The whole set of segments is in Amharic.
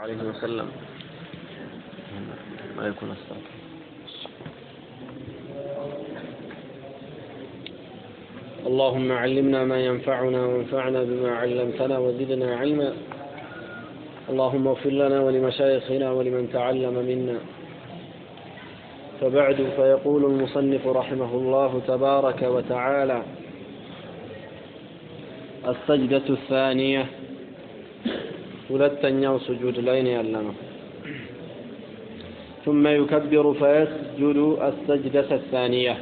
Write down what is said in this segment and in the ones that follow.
عليه وسلم. يكون الصلاة اللهم علمنا ما ينفعنا وانفعنا بما علمتنا وزدنا علما. اللهم اغفر لنا ولمشايخنا ولمن تعلم منا. فبعد فيقول المصنف رحمه الله تبارك وتعالى السجدة الثانية ሁለተኛው ስጁድ ላይ ነው ያለ ነው ثم يكبر فيسجد السجدة الثانية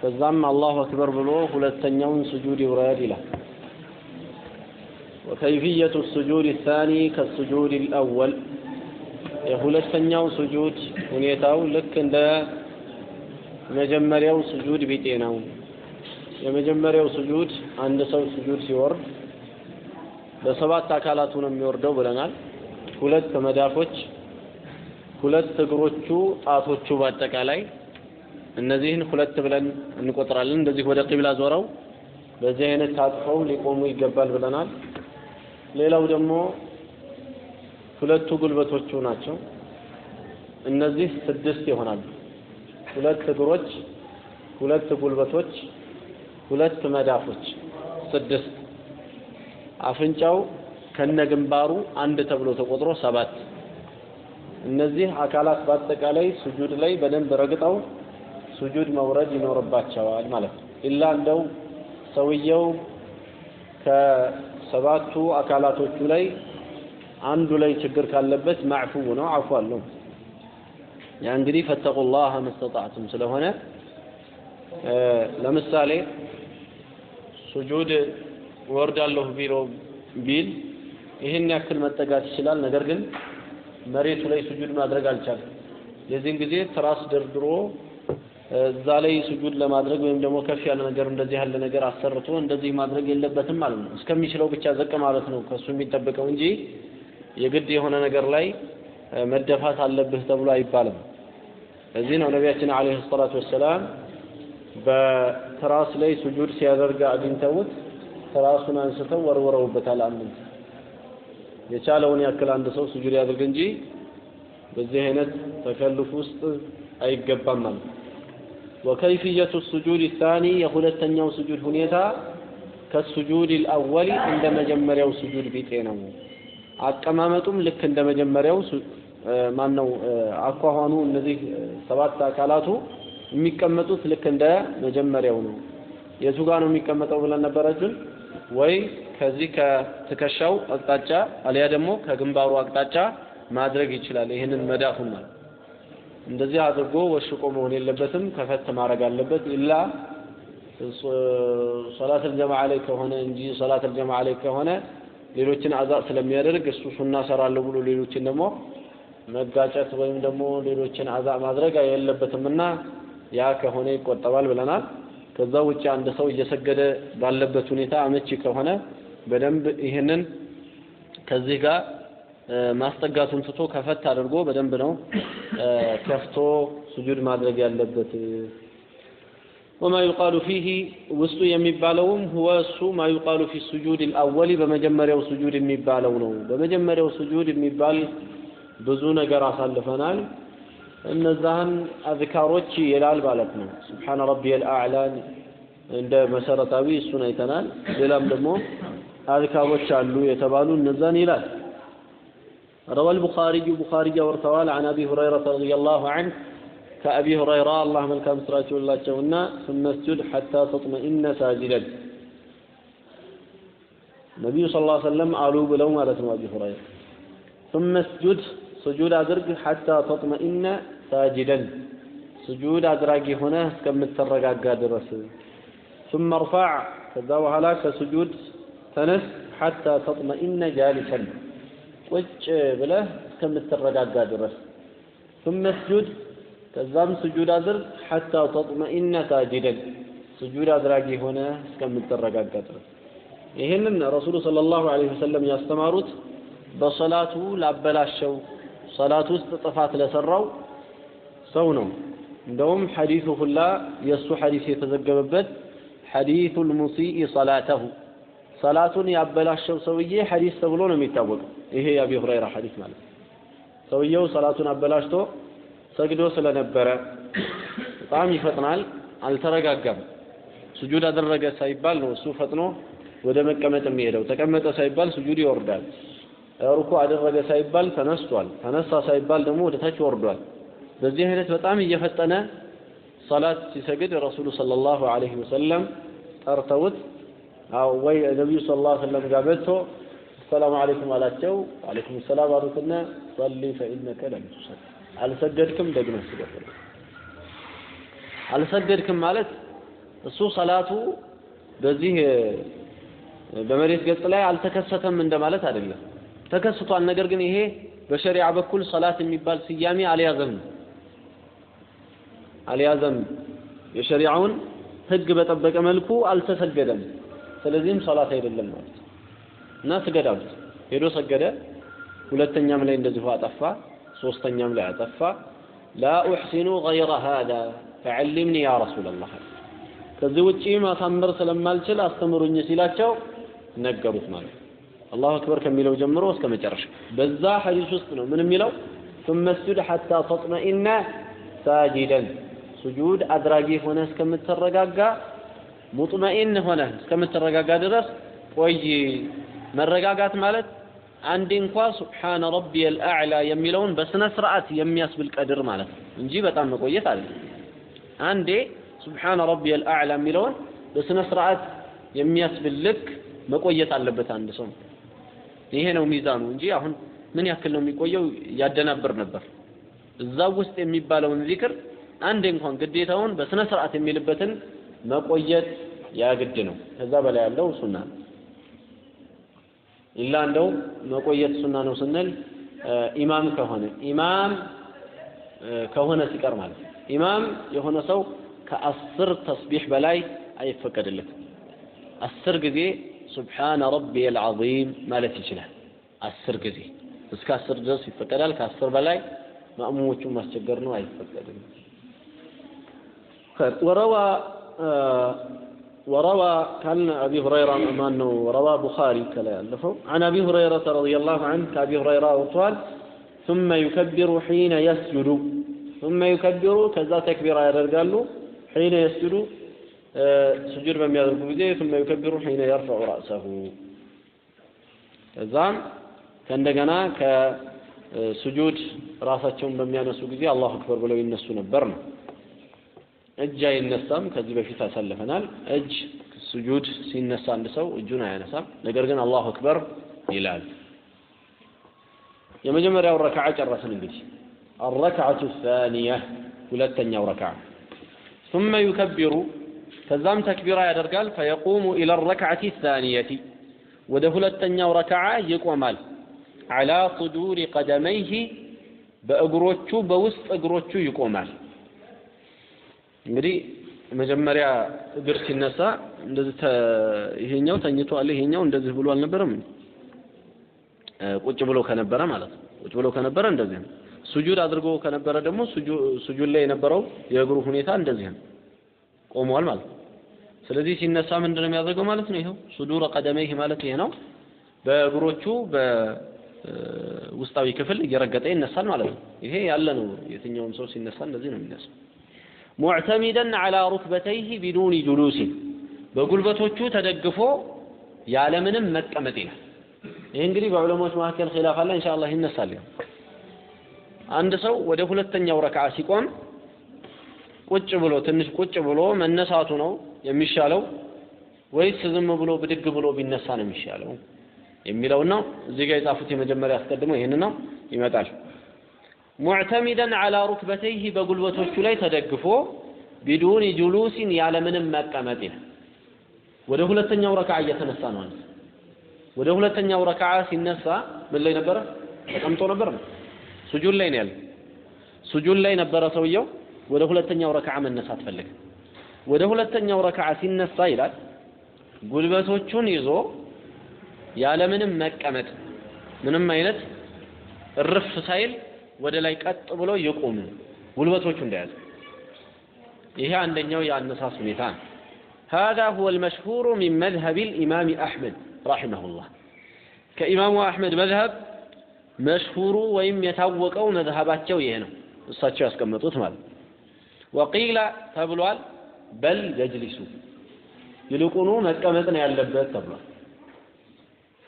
ከዛም አላሁ አክበር ብሎ ሁለተኛውን ስጁድ ይውረድ ይላል وكيفية السجود الثاني كالسجود الأول የሁለተኛው ስጁድ ሁኔታው ልክ እንደ መጀመሪያው ስጁድ ቢጤ ነው የመጀመሪያው ስጁድ አንድ ሰው ስጁድ ሲወርድ በሰባት አካላቱ ነው የሚወርደው ብለናል። ሁለት መዳፎች፣ ሁለት እግሮቹ፣ ጣቶቹ በአጠቃላይ እነዚህን ሁለት ብለን እንቆጥራለን። እንደዚህ ወደ ቂብላ ዞረው በዚህ አይነት ታጥፈው ሊቆሙ ይገባል ብለናል። ሌላው ደግሞ ሁለቱ ጉልበቶቹ ናቸው። እነዚህ ስድስት ይሆናሉ። ሁለት እግሮች፣ ሁለት ጉልበቶች፣ ሁለት መዳፎች ስድስት አፍንጫው ከነግንባሩ አንድ ተብሎ ተቆጥሮ ሰባት እነዚህ አካላት በአጠቃላይ ስጁድ ላይ በደንብ ረግጠው ስጁድ መውረድ ይኖርባቸዋል ማለት ነው። ኢላ እንደው ሰውየው ከሰባቱ አካላቶቹ ላይ አንዱ ላይ ችግር ካለበት ማዕፉ ነው፣ አፉ አለው። ያ እንግዲህ ፈተቁላህ መስተጣዕቱም ስለሆነ ለምሳሌ ሱጁድ ወርዳለሁ ቢሎ ቢል ይህን ያክል መጠጋት ይችላል። ነገር ግን መሬቱ ላይ ስጁድ ማድረግ አልቻለም። የዚህን ጊዜ ትራስ ደርድሮ እዛ ላይ ስጁድ ለማድረግ ወይም ደግሞ ከፍ ያለ ነገር እንደዚህ ያለ ነገር አሰርቶ እንደዚህ ማድረግ የለበትም ማለት ነው። እስከሚችለው ብቻ ዘቅ ማለት ነው ከሱ የሚጠበቀው እንጂ የግድ የሆነ ነገር ላይ መደፋት አለብህ ተብሎ አይባልም። እዚህ ነው ነቢያችን አለይሂ ሰላቱ ወሰላም በትራስ ላይ ስጁድ ሲያደርግ አግኝተውት ራሱን አንስተው ወርውረውበታል። አንድ የቻለውን ያክል አንድ ሰው ስጁድ ያድርግ እንጂ በዚህ አይነት ተከልፍ ውስጥ አይገባም ማለት وكيفية السجود الثاني የሁለተኛው ስጁድ ሁኔታ ከስጁድ አልአወሊ እንደ መጀመሪያው ስጁድ ቢጤ ነው። አቀማመጡም ልክ እንደ መጀመሪያው ማን ነው አኳኋኑ እነዚህ ሰባት አካላቱ የሚቀመጡት ልክ እንደ መጀመሪያው ነው። የቱ ጋር ነው የሚቀመጠው ብለን ነበረችን? ወይ ከዚህ ከትከሻው አቅጣጫ አሊያ ደግሞ ከግንባሩ አቅጣጫ ማድረግ ይችላል። ይህንን መዳፉን ማለት እንደዚህ አድርጎ ወሽቆ መሆን የለበትም። ከፈት ማድረግ አለበት። ኢላ ሶላት አልጀማዓ ላይ ከሆነ እንጂ ሶላት አልጀማዓ ላይ ከሆነ ሌሎችን አዛ ስለሚያደርግ እሱ ሱና ሰራለሁ ብሎ ሌሎችን ደግሞ መጋጨት ወይም ደግሞ ሌሎችን አዛ ማድረግ የለበትምና ያ ከሆነ ይቆጠባል ብለናል። ከዛ ውጭ አንድ ሰው እየሰገደ ባለበት ሁኔታ አመቺ ከሆነ በደንብ ይህንን ከዚህ ጋር ማስጠጋቱን ትቶ ከፈት አድርጎ በደንብ ነው ከፍቶ ስጁድ ማድረግ ያለበት። وما يقال فيه ውስጡ የሚባለውም هو እሱ ما يقال في السجود الأول በመጀመሪያው ስጁድ የሚባለው ነው። በመጀመሪያው ስጁድ የሚባል ብዙ ነገር አሳልፈናል። እነዛህን አዝካሮች ይላል ማለት ነው። ስብሓነ ረቢየል አዕላን እንደ መሰረታዊ እሱን አይተናል። ሌላም ደግሞ አዝካሮች አሉ የተባሉ እነዛን ይላል። روى البخاري بخاري ورتوال عن أبي هريرة رضي الله عنه كأبي هريرة الله ملك أمسراته الله جونا ثم اسجد حتى تطمئن ساجدا النبي صلى الله عليه وسلم قالوا بلو مالت أبي هريرة ثم اسجد سجود أدرك حتى تطمئن ساجدا سجود أدراك هنا كم ترقاقا درس ثم ارفع كذا وهلا كسجود تنس حتى تطمئن جالسا ቁጭ ብለህ እስከምትረጋጋ ድረስ ثم اسجد ከዛም ስጁድ አድርግ ሐታ ተጥመኢነ ሳጅደን ስጁድ አድራጊ ሆነ እስከምትረጋጋ ድረስ ይህንን ረሱሉ ሰለላሁ ዐለይሂ ወሰለም ያስተማሩት በሰላቱ ላበላሸው ሰላት ውስጥ ጥፋት ለሰራው ሰው ነው። እንደውም ሐዲሱ ሁላ የእሱ ሐዲስ የተዘገበበት ሐዲሱ ልሙሲኢ ሰላተሁ ሰላቱን ያበላሸው ሰውዬ ሐዲስ ተብሎ ነው የሚታወቀው። ይሄ የአቢ ሁረይራ ሐዲስ ማለት ነው። ሰውየው ሰላቱን አበላሽቶ ሰግዶ ስለነበረ በጣም ይፈጥናል፣ አልተረጋጋም። ስጁድ አደረገ ሳይባል ነው እሱ ፈጥኖ ወደ መቀመጥ የሚሄደው። ተቀመጠ ሳይባል ስጁድ ይወርዳል። ሩኩ አደረገ ሳይባል ተነስቷል። ተነሳ ሳይባል ደግሞ ወደ ታች ወርዷል። በዚህ አይነት በጣም እየፈጠነ ሰላት ሲሰግድ ረሱሉ ሰለላሁ ዐለይሂ ወሰለም ጠርተውት ወይ ነቢዩ ሰለላሁ ዐለይሂ ወሰለም ጋር መጥቶ ሰላም አለይኩም አላቸው። አለይኩም ሰላም አሉትና ሰሊ ፈኢነከ ለም ቱሰሊ አልሰገድክም ደግመህ ስገድ። አልሰገድክም ማለት እሱ ሰላቱ በዚህ በመሬት ገጽ ላይ አልተከሰተም እንደማለት አይደለም። ተከስቷል። ነገር ግን ይሄ በሸሪዓ በኩል ሰላት የሚባል ስያሜ አልያዘም አልያዘም። የሸሪዓውን ህግ በጠበቀ መልኩ አልተሰገደም። ስለዚህም ሰላት አይደለም ማለት እና ስገድ አሉት። ሄዶ ሰገደ። ሁለተኛም ላይ እንደዚሁ አጠፋ። ሶስተኛም ላይ አጠፋ። ላ ኡሕሲኑ ገይረ ሃዛ ፈዐሊምኒ ያ ረሱለላህ ከዚህ ውጪ ማሳመር ስለማልችል አስተምሩኝ ሲላቸው ነገሩት ማለት ነው። አላሁ አክበር ከሚለው ጀምሮ እስከ መጨረሻ በዛ ሐዲስ ውስጥ ነው ምን የሚለው ثم اسجد حتى تطمئن ساجدا ስጁድ አድራጊ ሆነ እስከምትረጋጋ ሙጥመኢን ሆነ እስከምትረጋጋ ድረስ ቆይ። መረጋጋት ማለት አንዴ እንኳ ሱብሓነ ረቢየል አዕላ የሚለውን በስነ ስርዓት የሚያስብል ቀድር ማለት ነው እንጂ በጣም መቆየት አለ። አንዴ ሱብሓነ ረቢየል አዕላ የሚለውን በስነ ስርዓት የሚያስብል ልክ መቆየት አለበት አንድ ሰው። ይሄ ነው ሚዛኑ እንጂ አሁን ምን ያክል ነው የሚቆየው ያደናብር ነበር። እዛው ውስጥ የሚባለውን ዚክር አንዴ እንኳን ግዴታውን በስነ ስርዓት የሚልበትን መቆየት ያግድ ነው። ከዛ በላይ ያለው ሱና ነው። ኢላ እንደው መቆየት ሱና ነው ስንል ኢማም ከሆነ ኢማም ከሆነ ሲቀር ማለት ነው። ኢማም የሆነ ሰው ከአስር ተስቢሕ በላይ አይፈቀድለትም። አስር ጊዜ ሱብሓነ ረቢየል ዐዚም ማለት ይችላል። አስር ጊዜ እስከ አስር ድረስ ይፈቀዳል። ከአስር በላይ ማእሙሞቹን ማስቸገር ነው፣ አይፈቀድም። وروى وروى كان أبي هريرة أمانه وروى بخاري كلا يألفه عن أبي هريرة رضي الله عنه كأبي هريرة وطوال ثم يكبر حين يسجد ثم يكبر كذا تكبير يرجع حين يسجد سجود በሚያደርጉ ጊዜ ثم يكبر حين يرفع رأسه ከዛም ከእንደገና ከስጁድ ራሳቸውን በሚያነሱ ጊዜ አላሁ አክበር ብለው ይነሱ ነበር ነው። እጅ አይነሳም። ከዚህ በፊት አሳልፈናል። እጅ ስጁድ ሲነሳ አንድ ሰው እጁን አያነሳም። ነገር ግን አላሁ አክበር ይላል። የመጀመሪያው ረክዓ ጨረስን። እንግዲህ አረክዓቱ ሳኒያ ሁለተኛው ረክዓ ثم يكبر ከዛም ተክቢራ ያደርጋል። ፈየቁሙ ኢለ ረክዓቲ ሳኒየቲ ወደ ሁለተኛው ረክዓ ይቆማል። ዐላ ሱዱሪ ቀደመይህ በእግሮቹ በውስጥ እግሮቹ ይቆማል። እንግዲህ መጀመሪያ እግር ሲነሳ እንደዚህ ይሄኛው ተኝቷል፣ ይሄኛው እንደዚህ ብሎ አልነበረም። ቁጭ ብሎ ከነበረ ማለት ነው። ቁጭ ብሎ ከነበረ እንደዚህ ነው። ሱጁድ አድርጎ ከነበረ ደግሞ ሱጁድ ላይ የነበረው የእግሩ ሁኔታ እንደዚህ ነው፣ ቆሟል ማለት ነው። ስለዚህ ሲነሳ ምንድን ነው የሚያደርገው ማለት ነው? ይኸው ሱዱረ ቀደመይህ ማለት ይሄ ነው። በእግሮቹ በውስጣዊ ክፍል እየረገጠ ይነሳል ማለት ነው። ይሄ ያለ ነው። የትኛውም ሰው ሲነሳ እንደዚህ ነው የሚነሳው። ሙዕተሚደን ዐላ ሩክበተይህ ቢዱኒ ጁሉሲን በጉልበቶቹ ተደግፎ ያለምንም መቀመጥ ይላል። ይህ እንግዲህ በዑለሞች መካከል ኺላፍ አለ። ኢንሻአላህ ይነሳል። አንድ ሰው ወደ ሁለተኛው ረክዓ ሲቆም ቁጭ ብሎ ትንሽ ቁጭ ብሎ መነሳቱ ነው የሚሻለው ወይስ ዝም ብሎ ብድግ ብሎ ቢነሳ ነው የሚሻለው የሚለው ነው። እዚህ ጋር የጻፉት የመጀመሪያ አስቀድሞ ይህን ነው ይመጣል። ሙዕተሚደን ዐላ ሩክበተይህ በጉልበቶቹ ላይ ተደግፎ ቢዱኒ ጁሉሲን ያለምንም መቀመጥ ይላል። ወደ ሁለተኛው ረክዓ እየተነሳ ነው። አንተ ወደ ሁለተኛው ረክዓ ሲነሳ ምን ላይ ነበረ? ተቀምጦ ነበር ነው። ሱጁድ ላይ ነው ያለው። ሱጁድ ላይ ነበረ ሰውየው። ወደ ሁለተኛው ረክዓ መነሳት ፈለገ። ወደ ሁለተኛው ረክዓ ሲነሳ ይላል ጉልበቶቹን ይዞ ያለምንም መቀመጥ ምንም አይነት እርፍ ሳይል ወደ ላይ ቀጥ ብሎ ይቆሙ ጉልበቶቹ እንደያዘ። ይሄ አንደኛው የአነሳስ ሁኔታ ነው። هذا هو المشهور من مذهب الإمام أحمد ረሒመሁላህ ከኢማሙ አሕመድ መዝሀብ መሽሁሩ ወይም የታወቀው መዝሀባቸው ይሄ ነው እሳቸው ያስቀመጡት ማለት ወቂላ ተብሏል በል የጅሊሱ ይልቁኑ መቀመጥ ነው ያለበት ተብሏል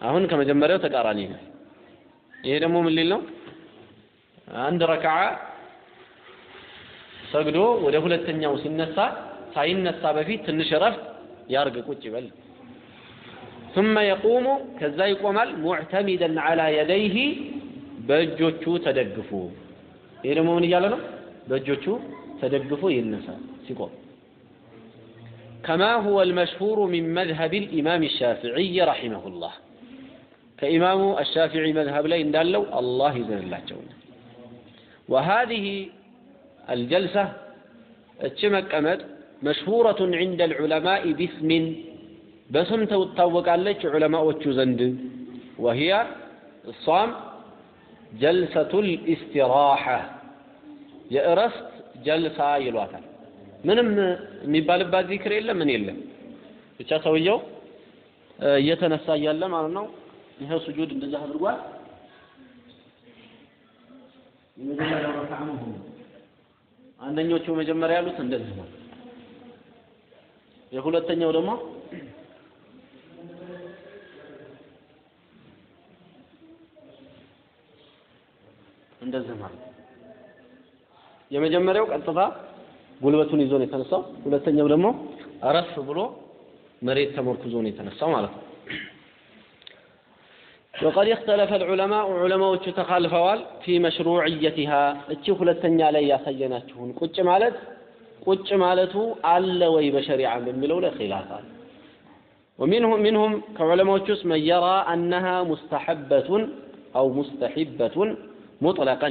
አሁን ከመጀመሪያው ተቃራኒ ነው ይሄ ደግሞ ምን ሊል ነው አንድ ረክዓ ሰግዶ ወደ ሁለተኛው ሲነሳ ሳይነሳ በፊት ትንሽ እረፍት ያርግ ቁጭ ይበል ثم يقوم ከዛ ይቆማል ሙዕተሚደን على يديه በእጆቹ ተደግፎ ይሄ ደግሞ ምን እያለ ነው በእጆቹ ተደግፎ ይነሳ ሲቆም كما هو المشهور من مذهب الإمام الشافعي رحمه الله. كإمام الشافعي مذهب لا دالوا الله يزن الله جونا وهذه الجلسة اتشمك أمد مشهورة عند العلماء باسم باسم توتوق عليك علماء وتشوزند. وهي الصام جلسة الاستراحة. يأرست جلسة يلواتك. ምንም የሚባልባት ዚክር የለም ምን የለም። ብቻ ሰውየው እየተነሳ እያለ ማለት ነው ይሄ ሱጁድ እንደዛ አድርጓል። የመጀመሪያው ረክዓ ነው አንደኞቹ መጀመሪያ ያሉት እንደዚህ ነው። የሁለተኛው ደግሞ እንደዚህ ማለት የመጀመሪያው ቀጥታ ጉልበቱን ይዞ ነው የተነሳው። ሁለተኛው ደግሞ አረፍ ብሎ መሬት ተመርኩዞ ነው የተነሳው ማለት ነው። وقد اختلف العلماء علماء ተካልፈዋል في مشروعيتها እቺ ሁለተኛ ላይ ያሳየናችሁን ቁጭ ማለት ቁጭ ማለቱ አለ ወይ በሸሪዓ በሚለው ላይ ኺላፍ አለ። ومنهم منهم ከዑለማዎች ውስጥ من يرى أنها مستحبة أو مستحبة مطلقا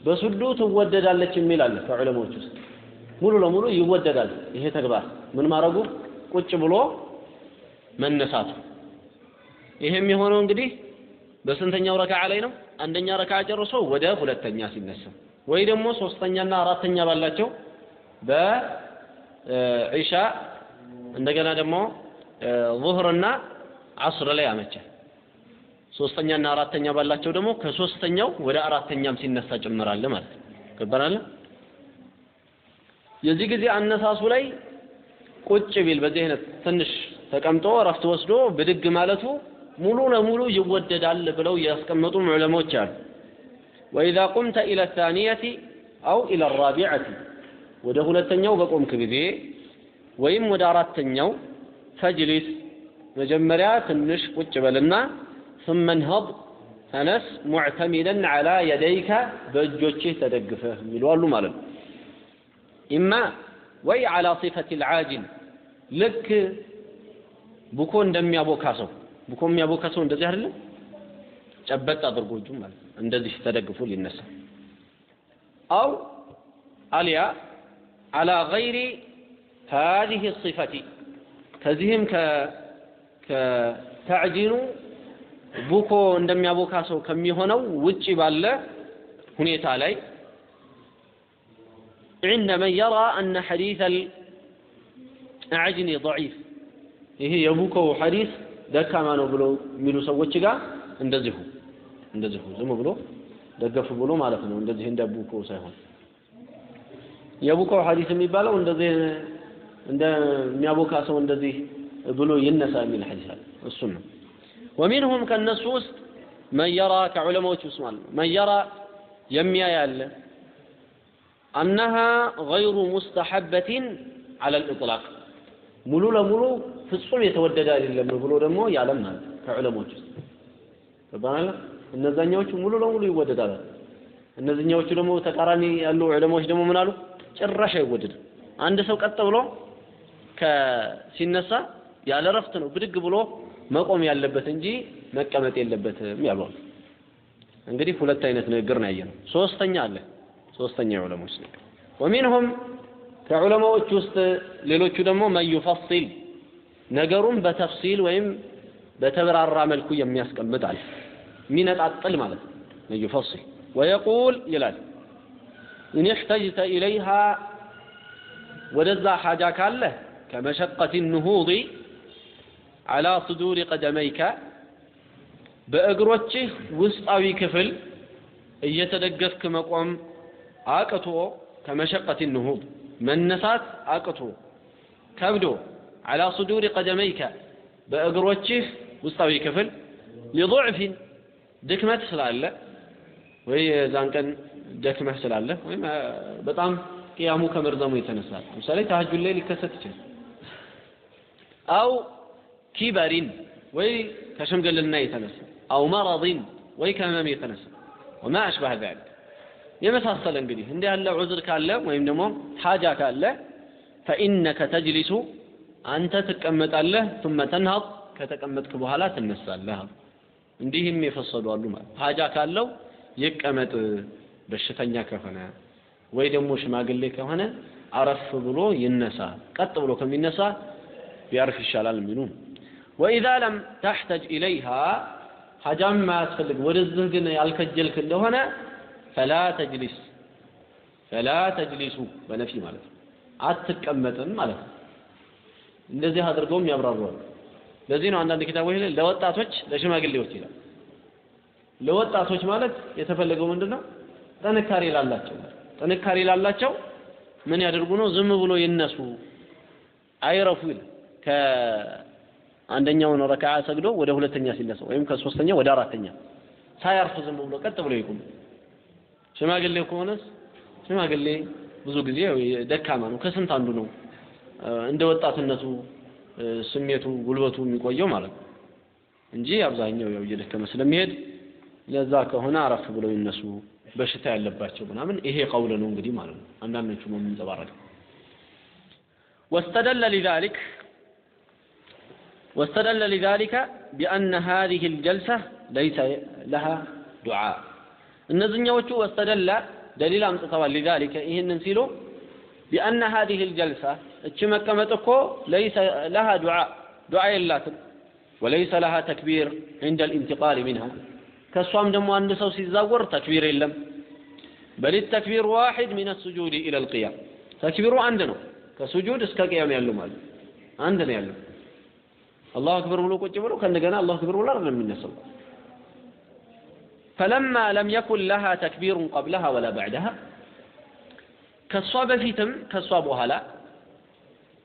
በሱዱ ትወደዳለች የሚል አለ ከዑለማዎች ውስጥ ሙሉ ለሙሉ ይወደዳል። ይሄ ተግባር ምን ማድረጉ? ቁጭ ብሎ መነሳቱ። ይሄ የሚሆነው እንግዲህ በስንተኛው ረካዓ ላይ ነው? አንደኛ ረካዓ ጨርሶ ወደ ሁለተኛ ሲነሳ ወይ ደግሞ ሶስተኛና አራተኛ ባላቸው በኢሻ እንደገና ደግሞ ዙህርና አስር ላይ ያመቻል ሶስተኛና አራተኛ ባላቸው ደግሞ ከሶስተኛው ወደ አራተኛም ሲነሳ ጭምራለ ማለት ነው። ገባናለ የዚህ ጊዜ አነሳሱ ላይ ቁጭ ቢል በዚህ አይነት ትንሽ ተቀምጦ እረፍት ወስዶ ብድግ ማለቱ ሙሉ ለሙሉ ይወደዳል ብለው ያስቀመጡ ዑለሞች አሉ ወኢዛ ቁምተ ኢለ ታኒየቲ አው ኢለ ራቢዐቲ ወደ ሁለተኛው በቆምክ ጊዜ ወይም ወደ አራተኛው ፈጅሊስ መጀመሪያ ትንሽ ቁጭ በልና ثم انهض ተነስ ሙዕተሚደን ዐላ የደይከ በእጆችህ ተደግፈህ የሚሉ አሉ ማለት ነው ኢማ ወይ ዐላ ሲፈት ልዓጅል ልክ ቡኮ እንደሚያቦካ ሰው ቡኮ የሚያቦካ ሰው እንደዚህ አይደለም ጨበጥ አድርጎ እጁ ማለት ነው እንደዚህ ተደግፎ ሊነሳ አው አልያ ዐላ ገይሪ هذه الصفة ከዚህም ከተዕጂኑ ቡኮ እንደሚያቦካ ሰው ከሚሆነው ውጪ ባለ ሁኔታ ላይ عند من يرى أن حديث العجن ضعيف ይሄ የቡኮው ሐዲስ ደካማ ነው ብሎ የሚሉ ሰዎች ጋር እንደዚሁ እንደዚሁ ዝም ብሎ ደገፍ ብሎ ማለት ነው እንደዚህ እንደ ቡኮው ሳይሆን የቡኮው ሐዲስ የሚባለው እንደዚህ እንደሚያቦካ ሰው እንደዚህ ብሎ ይነሳ የሚል ሐዲስ አለ እሱን ነው ومنهم ከነሱ ውስጥ من يرى ከዑለማዎች ውስጥ ማለት ነው من يرى የሚያይ አለ أنها غير مستحبة على الإطلاق ሙሉ ለሙሉ ፍጹም የተወደደ አይደለም ብሎ ደግሞ ያለም ማለት ከዑለሞች ውስጥ ገባናል እነዛኛዎቹ ሙሉ ለሙሉ ይወደዳል እነዚህኛዎቹ ደግሞ ተቃራኒ ያሉ ዑለሞች ደግሞ ምን አሉ ጭራሽ አይወደድም አንድ ሰው ቀጥ ብሎ ሲነሳ ያለ ረፍት ነው ብድግ ብሎ መቆም ያለበት እንጂ መቀመጥ የለበትም ያሉ እንግዲህ ሁለት አይነት ንግግር ነው ያየነው ሶስተኛ አለ ሶስተኛ የዑለሞች ንግግር ወሚንሁም ከዑለማዎች ውስጥ ሌሎቹ ደግሞ መን ዩፈሲል ነገሩን በተፍሲል ወይም በተብራራ መልኩ የሚያስቀምጥ አለ የሚነጣጥል ማለት ነው መን ዩፈሲል ወየቁል ይላል ኢን እሕተጅተ ኢለይሃ ወደዛ ሓጃ ካለ ከመሸቀት ንሁዲ አላ ሱዱሪ ቀደመይከ በእግሮችህ ውስጣዊ ክፍል እየተደገፍክ መቆም አቅቶ ከመሸቀት ንሁብ መነሳት አቅቶ ከብዶ አላ ሱዱሪ ቀደመይከ በእግሮችህ ውስጣዊ ክፍል ሊضዕፊን ድክመት ስላለ ወይ የዛን ቀን ደክመህ ስላለ ወይም በጣም ቅያሙ ከመርዘሙ የተነሳ ለምሳሌ ተሀጁድ ላይ ሊከሰት ይችላል አው ኪበሪን ወይ ከሽምግልና የተነሳ አው መረضን ወይ ከህመም የተነሳ ወማ አሽባህ ذلك የመሳሰለ እንግዲህ እንዲህ ያለ ዑዝር ካለ ወይም ደግሞ ሓጃ ካለ ፈኢነከ ተጅሊሱ አንተ ትቀመጣለህ ثم ተንሀጥ ከተቀመጥክ በኋላ ትነሳለህ እንዲህም የፈሰዱ አሉ ማለት ሓጃ ካለው ይቀመጥ በሽተኛ ከሆነ ወይ ደግሞ ሽማግሌ ከሆነ አረፍ ብሎ ይነሳ ቀጥ ብሎ ከሚነሳ ቢያርፍ ይሻላል የሚሉ ወኢዛ ለም ተሕተጅ ኢለይሃ ሐጃም ማያስፈልግ ወደዚህ ግን ያልከጀልክ እንደሆነ ፈላ ተጅሊስ ፈላ ተጅሊሱ በነፊ ማለት ነው። አትቀመጥም ማለት ነው። እንደዚህ አድርገውም ያብራሩዋል። ለዚህ ነው አንዳንድ ኪታቦች ላይ ለወጣቶች ለሽማግሌዎች ይላል። ለወጣቶች ማለት የተፈለገው ምንድን ነው ጥንካሬ ላላቸው ጥንካሬ ላላቸው ምን ያደርጉ ነው? ዝም ብሎ ይነሱ አይረፉ ይላል። ከአንደኛውን ረካዓ ሰግዶ ወደ ሁለተኛ ሲነሳ ወይም ከሶስተኛ ወደ አራተኛ ሳያርፍ ዝም ብሎ ቀጥ ብሎ ይቁም ሽማግሌ ከሆነስ ሽማግሌ ብዙ ጊዜ ደካማ ነው ከስንት አንዱ ነው እንደ ወጣትነቱ ስሜቱ ጉልበቱ የሚቆየው ማለት ነው እንጂ አብዛኛው ያው እየደከመ ስለሚሄድ ለዛ ከሆነ አረፍ ብለው ይነሱ በሽታ ያለባቸው ምናምን ይሄ ቀውል ነው እንግዲህ ማለት ነው አንዳንዶቹ ነው የሚንጸባረቀው واستدل لذلك واستدل لذلك بأن هذه الجلسة ليس لها دعاء እነዚህኛዎቹ واستدل دليل አምጥተዋል لذلك ይህንን ሲሉ بأن هذه الجلسة እቺ መቀመጥ እኮ ليس لها دعاء دعاء የላትም وليس لها تكبير عند الانتقال منها ከእሷም ደግሞ አንድ ሰው ሲዛወር ተክቢር የለም በል ተክቢር ዋሂድ ሚን ሱጁድ ኢላ ልቅያም ተክቢሩ አንድ ነው ከሱጁድ እስከ ቅያም ያለው ማለት አንድ ነው ያለው አላሁ አክበር ብሎ ቁጭ ብሎ ከእንደገና አላሁ አክበር ብሎ አይደለም የሚነሳው فلما لم يكن لها تكبير قبلها ولا بعدها ከሷ በፊትም ከሷ በኋላ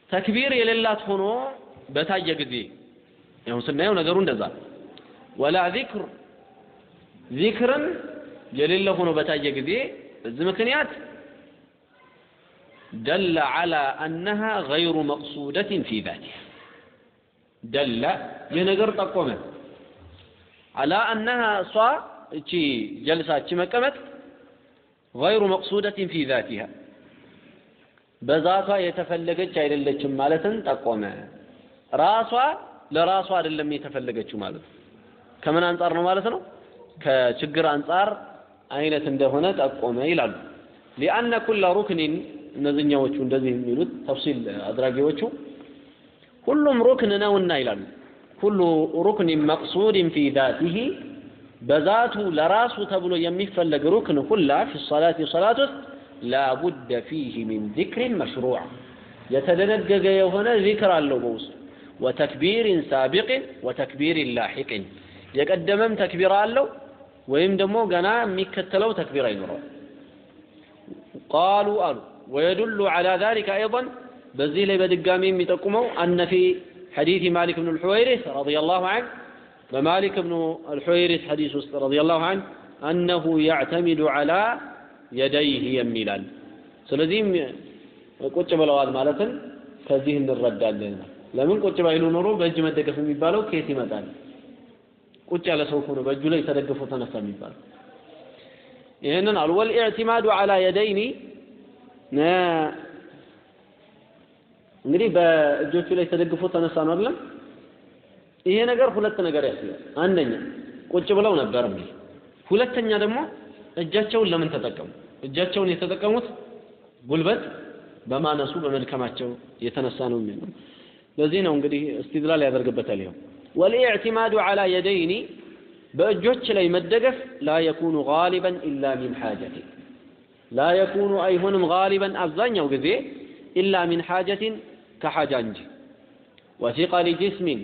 ተክቢር የሌላት ሆኖ በታየ ጊዜ ያው ስናየው ነገሩ እንደዛ ወላ ዚክር ዚክርም የሌለ ሆኖ በታየ ጊዜ በዚህ ምክንያት ደለ ዐላ አነሃ ገይሩ መቅሱደትን ፊ ዛቲሃ ደለ ይህ ነገር ጠቆመ ዐላ አነሃ እሷ እቺ ጀልሳ እቺ መቀመጥ ገይሩ መቅሱደትን ፊ ዛቲሃ በዛቷ የተፈለገች አይደለችም ማለትን ጠቆመ። ራሷ ለራሷ አይደለም የተፈለገችው ማለት ነው። ከምን አንጻር ነው ማለት ነው? ከችግር አንጻር አይነት እንደሆነ ጠቆመ ይላሉ። ሊአነ ኩለ ሩክኒን እነዚህኛዎቹ እንደዚህ የሚሉት ተፍሲል አድራጊዎቹ ሁሉም ሩክን ነውና ይላሉ። ኩሉ ሩክኒን መቅሱድን ፊ ዛቲህ بذاته لراسه تبلو يمفل لقروكن كلها في الصلاة صلاة لا بد فيه من ذكر مشروع. يتدنقق يوهنا ذكر اللبوس وتكبير سابق وتكبير لاحق. يقدمم تكبير اللو ويمدمو قناع مكتلو تكبيرين ينرو. قالوا ألو ويدل على ذلك أيضا بزيلي بدقامين متقمو أن في حديث مالك بن الحويرث رضي الله عنه በማሊክ ብኑ አልሑወይሪስ ሐዲስ ውስጥ ረዲየላሁ ዐንሁ አነሁ ያዕተሚዱ ዐላ የደይህ የሚላል። ስለዚህም ቁጭ ብለዋል ማለትን ከዚህ እንረዳለን። ለምን ቁጭ ባይሉ ኖሮ በእጅ መደገፍ የሚባለው ከየት ይመጣል? ቁጭ ያለ ሰው ሆኖ በእጁ ላይ ተደግፎ ተነሳ የሚባለው ይህንን አሉ። ወልኢዕቲማዱ ዐላ የደይኒ እንግዲህ በእጆቹ ላይ ተደግፎ ተነሳ ነው አይደለም ይሄ ነገር ሁለት ነገር ያስያል አንደኛ ቁጭ ብለው ነበር የሚል ሁለተኛ ደግሞ እጃቸውን ለምን ተጠቀሙ እጃቸውን የተጠቀሙት ጉልበት በማነሱ በመድከማቸው የተነሳ ነው የሚል ነው ለዚህ ነው እንግዲህ እስቲድላል ያደርግበታል ይኸው ወልኢዕቲማዱ ዐላ የደይኒ በእጆች ላይ መደገፍ ላ የኩኑ ጋሊበን ኢላ ሚን ሓጀቲን ላ የኩኑ አይሆንም ጋሊበን አብዛኛው ጊዜ ኢላ ሚን ሓጀቲን ከሓጃ እንጂ ወሲቀሊ ጅስሚን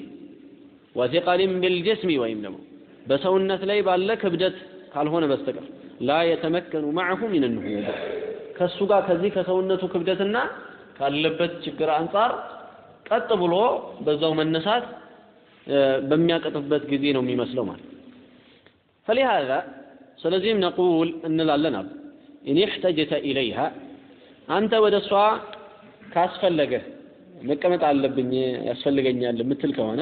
ወሲቀሊን ቢልጅስሚ ወይም ደግሞ በሰውነት ላይ ባለ ክብደት ካልሆነ በስተቀር ላ የተመከኑ ማዕሁ ሚን ንሁድ ከእሱ ጋር ከዚህ ከሰውነቱ ክብደትና ካለበት ችግር አንጻር ቀጥ ብሎ በዛው መነሳት በሚያቀጥበት ጊዜ ነው የሚመስለው ማለት ፈሊሃዛ ስለዚህም ነቁል እንላለን አሉ። ኢን እሕተጀተ ኢለይሃ አንተ ወደ እሷ ካስፈለገህ መቀመጥ አለብኝ ያስፈልገኛል የምትል ከሆነ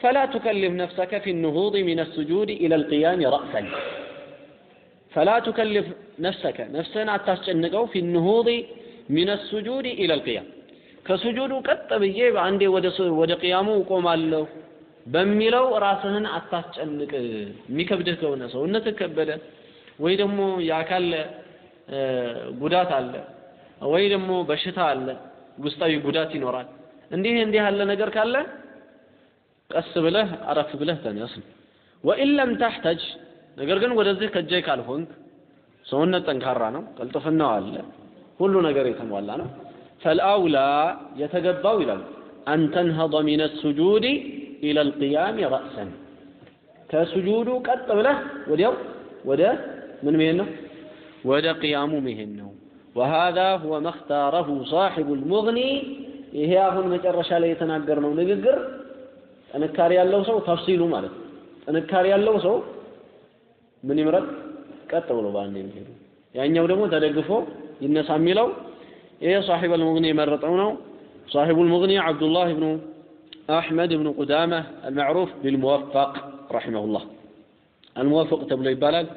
ፈላ ቱከልፍ ነፍሰከ ፊ ንሁድ ሚን አስጁድ ኢላ ልቅያም ረእሰን ፈላ ቱከልፍ ነፍሰከ ነፍስህን አታስጨንቀው ፊ ንሁድ ሚን አስጁድ ኢላ ልቅያም ከስጁዱ ቀጥ ብዬ አንዴ ወደ ቅያሙ እቆማለሁ በሚለው ራስህን አታስጨንቅ። የሚከብድህ ከሆነ ሰውነትህ ከበደ ወይ ደግሞ የአካል ጉዳት አለ ወይ ደግሞ በሽታ አለ፣ ውስጣዊ ጉዳት ይኖራል። እንዲህ እንዲህ ያለ ነገር ካለ قسم له عرف بله ثاني أصلا. وإن لم تحتاج نقول قن ودزي كجيك على هون سونا تنكرنا نعم. قال كلنا على كل نقريت مولانا نعم. فالأولى يتجب ولا أن تنهض من السجود إلى القيام رأسا. كسجود قطب له وده وده من مهنة؟ وده قيام مهنة. وهذا هو ما اختاره صاحب المغني. إيه هي يا أخو المجرش عليه تنقرنا ونقر ጥንካሬ ያለው ሰው ተፍሲሉ ማለት ነው። ጥንካሬ ያለው ሰው ምን ይምረጥ? ቀጥ ብሎ በአንድ የሚሄዱ ያኛው ደግሞ ተደግፎ ይነሳ የሚለው ይሄ ሳሒብ አልሙግኒ የመረጠው ነው። ሳሒቡ አልሙግኒ ዓብዱላህ ብኑ አሕመድ ብኑ ቁዳማ አልማዕሩፍ ቢልሙወፈቅ ረሒመሁላህ አልሙወፈቅ ተብሎ ይባላል።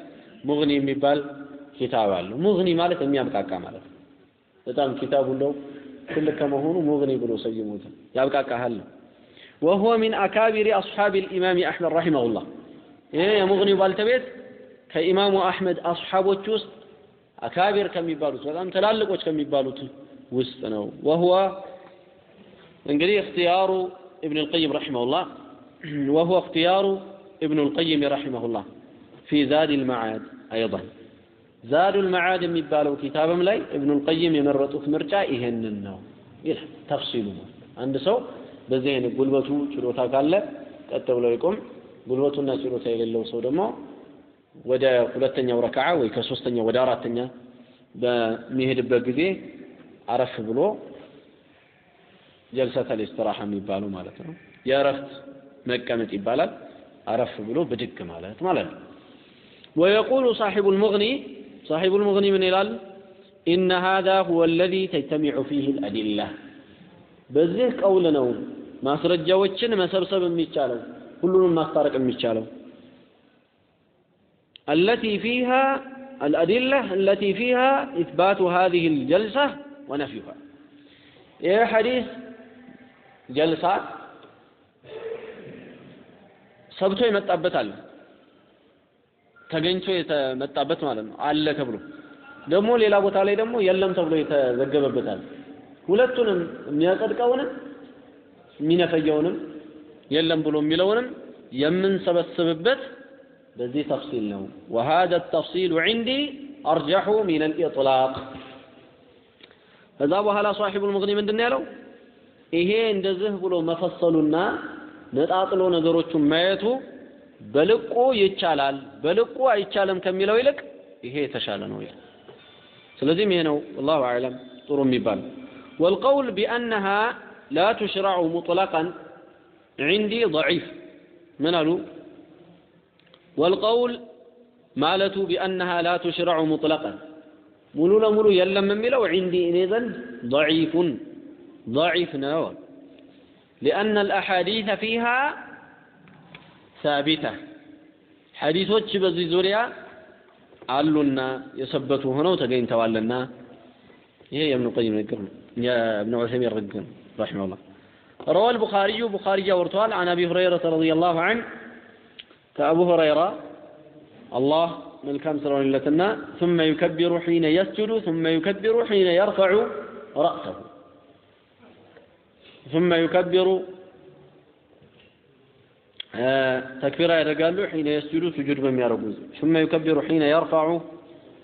ሙግኒ የሚባል ኪታብ አለው። ሙግኒ ማለት የሚያብቃቃ ማለት ነው። በጣም ኪታቡ እንደው ትልቅ ከመሆኑ ሙግኒ ብሎ ሰይሙት ያብቃቃሃል ነው። وهو من أكابر أصحاب الإمام أحمد رحمه الله. إيه يا مغني بالتبيت كإمام أحمد أصحاب وسط أكابر كم يبالوت ولم تلالقوش كم يبالوت؟ وستنو وهو انقلي اختيار ابن القيم رحمه الله. وهو اختيار ابن القيم رحمه الله. في زاد المعاد أيضا. زاد المعاد يبالو كتاب لاي ابن القيم يمرطوك مرجع إهنن تفصيله عند سوق በዚህ አይነት ጉልበቱ ችሎታ ካለ ቀጥ ብሎ ይቆም፣ ጉልበቱና ችሎታ የሌለው ሰው ደግሞ ወደ ሁለተኛው ረክዓ ወይ ከሶስተኛ ወደ አራተኛ በሚሄድበት ጊዜ አረፍ ብሎ ጀልሰተል ኢስትራሐ የሚባሉ ማለት ነው። የእረፍት መቀመጥ ይባላል። አረፍ ብሎ ብድግ ማለት ማለት ነው። ወየቁሉ ሳሒቡ ልሙግኒ ሳሒቡ ልሙግኒ ምን ይላል? ኢነ ሃዛ ሁወ አለዚ ተጅተሚዑ ፊህ ልአዲላ በዚህ ቀውል ነው ማስረጃዎችን መሰብሰብ የሚቻለው ሁሉንም ማስታረቅ የሚቻለው التي فيها الأدلة التي فيها إثبات هذه الجلسة ونفيها ይህ ሐዲስ ጀልሳ ሰብቶ የመጣበት አለ ተገኝቶ የተመጣበት ማለት ነው አለ ተብሎ ደግሞ ሌላ ቦታ ላይ ደግሞ የለም ተብሎ የተዘገበበት አለ ሁለቱንም የሚያጸድቀውንም የሚነፈየውንም የለም ብሎ የሚለውንም የምንሰበስብበት በዚህ ተፍሲል ነው وهذا التفصيل عندي أرجح من الإطلاق ከዛ በኋላ ሷሒቡል ሙግኒ ምንድን ያለው ይሄ እንደዚህ ብሎ መፈሰሉና ነጣጥሎ ነገሮቹን ማየቱ በልቁ ይቻላል በልቁ አይቻልም ከሚለው ይልቅ ይሄ የተሻለ ነው ይላል ስለዚህም ይሄ ነው ወላሁ አዕለም ጥሩ የሚባል والقول بأنها لا تشرع مطلقا عندي ضعيف من قالوا والقول مالته بأنها لا تشرع مطلقا ሙሉ ለሙሉ የለም የሚለው ዒንዲ እኔ ዘንድ ضعيفٌ ضعيف ነው لأن الأحاديث فيها ثابتة ሐዲሶች በዚህ ዙሪያ አሉና የሰበቱ ሆነው ተገኝተዋልና ይሄ የእብኑ ቀይም ንግግር ነው يا ابن عثيمين ردهم رحمه الله. روى البخاري بخاري ورتوال عن أبي هريرة رضي الله عنه فأبو هريرة الله ملكام سرون لتنا ثم يكبر حين يسجد ثم يكبر حين يرفع رأسه. ثم يكبر آه، تكبيرا يرقال حين يسجد سجود بميارقوز ثم يكبر حين يرفع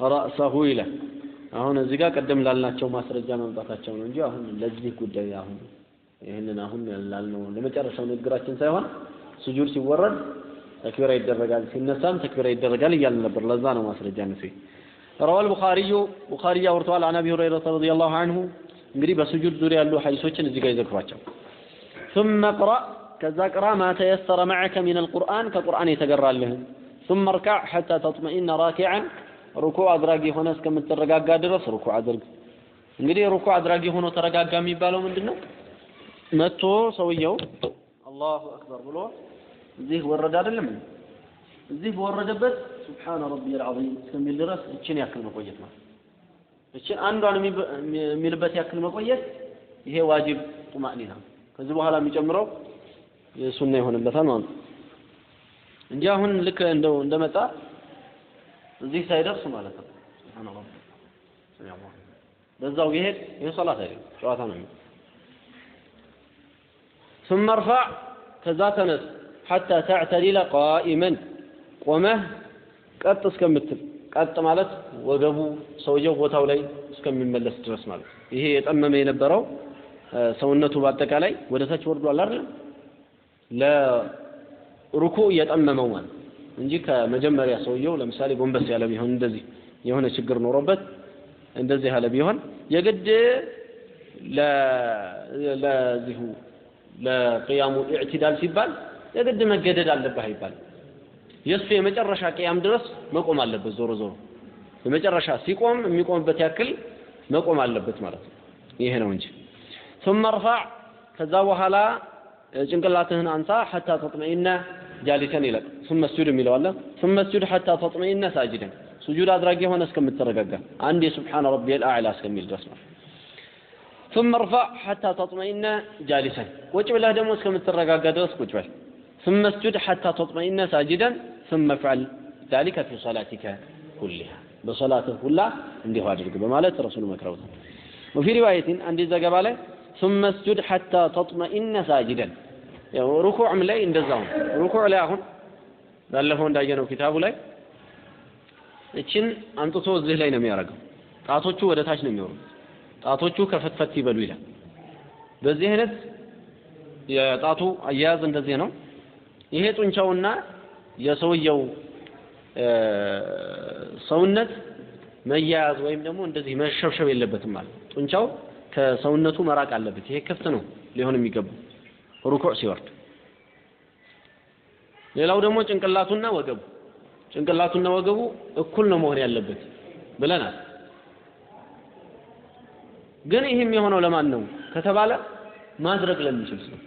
رأسه إليه አሁን እዚህ ጋር ቀደም ላልናቸው ማስረጃ መምጣታቸው ነው እንጂ አሁን ለዚህ ጉዳይ አሁን ይህንን አሁን ላልነው ለመጨረሻው ንግግራችን ሳይሆን ስጁድ ሲወረድ ተክቢራ ይደረጋል፣ ሲነሳም ተክቢራ ይደረጋል እያልን ነበር። ለዛ ነው ማስረጃ ነሱ روى البخاري بخاري አውርተዋል عن ابي هريره رضي الله عنه እንግዲህ በስጁድ ዙሪያ ያሉ ሐዲሶችን እዚህ ጋር ይዘክሯቸው ثم اقرأ ከዛ ቅራ ما تيسر معك من القرآن ከቁርአን የተገራልህ ثم اركع حتى تطمئن راكعا ሩኩዕ አድራጊ ሆነ እስከምትረጋጋ ድረስ ሩኩዕ አድርግ። እንግዲህ ሩኩዕ አድራጊ ሆኖ ተረጋጋ የሚባለው ምንድን ነው? መጥቶ ሰውየው አላሁ አክበር ብሎ እዚህ ወረደ አይደለም እዚህ በወረደበት ሱብሓነ ረቢየል ዐዚም እስከሚል ድረስ እችን ያክል መቆየት ነው። እችን አንዷን የሚልበት ያክል መቆየት ይሄ ዋጅብ ጡማእኒና ከዚህ በኋላ የሚጨምረው ሱና ይሆንለታል ማለት ነው እንጂ አሁን ልክ እንደው እንደመጣ እዚህ ሳይደርስ ማለት ነው። ሱብሃንአላህ በዛው ይሄድ ይሄ ሶላት አይደለም ጨዋታ ነው። ثم ارفع ከዛ ተነስ حتى تعتدل قائما ቆመህ ቀጥ እስከምትል ቀጥ ማለት ወገቡ ሰውየው ቦታው ላይ እስከሚመለስ ድረስ ማለት ይሄ የጠመመ የነበረው ሰውነቱ በአጠቃላይ ወደ ታች ወርዷል አይደል? ለሩኩ እየጠመመው ማለት እንጂ ከመጀመሪያ ሰውየው ለምሳሌ ጎንበስ ያለ ቢሆን እንደዚህ የሆነ ችግር ኖሮበት እንደዚህ ያለ ቢሆን የግድ ለዚሁ ለቅያሙ ኢዕቲዳል ሲባል የግድ መገደድ አለብህ አይባል። የእሱ የመጨረሻ ቅያም ድረስ መቆም አለበት። ዞሮ ዞሮ የመጨረሻ ሲቆም የሚቆምበት ያክል መቆም አለበት ማለት ነው። ይሄ ነው እንጂ ثم ارفع ከዛ በኋላ ጭንቅላትህን አንሳ ሐታ ተጥመኢነ ጃሊሰን ይላል። ثم اسجد የሚለው አለ። ثم اسجد حتى تطمئن ساجدا ሱጁድ አድራጊ የሆነ እስከምትረጋጋ አንድ የሱብሓነ ረቢየል አዕላ እስከሚል ድረስ ነው። ثم ارفع حتى تطمئن جالسا ቁጭ ብለህ ደግሞ እስከምትረጋጋ ድረስ ቁጭ በል ثم اسجد حتى تطمئن ساجدا ثم افعل ذلك في صلاتك كلها በሶላትህ ሁላ እንዲሁ አድርግ በማለት ረሱሉ መክረውታል። وفي رواية አንድ ዘገባ ላይ ثم اسجد حتى تطمئن ساجدا ያው ሩኩዕም ላይ እንደዛው ሩኩዕ ላይ አሁን ባለፈው እንዳየነው ኪታቡ ላይ እችን አምጥቶ እዚህ ላይ ነው የሚያደርገው። ጣቶቹ ወደ ታች ነው የሚወሩት። ጣቶቹ ከፈትፈት ይበሉ ይላል። በዚህ አይነት የጣቱ አያያዝ እንደዚህ ነው። ይሄ ጡንቻውና የሰውየው ሰውነት መያያዝ ወይም ደግሞ እንደዚህ መሸብሸብ የለበትም ማለት ጡንቻው ከሰውነቱ መራቅ አለበት። ይሄ ክፍት ነው ሊሆን የሚገባው ሩኩዕ ሲወርድ። ሌላው ደግሞ ጭንቅላቱና ወገቡ ጭንቅላቱና ወገቡ እኩል ነው መሆን ያለበት ብለናል። ግን ይህም የሆነው ለማን ነው ከተባለ ማድረግ ለሚችል ሰው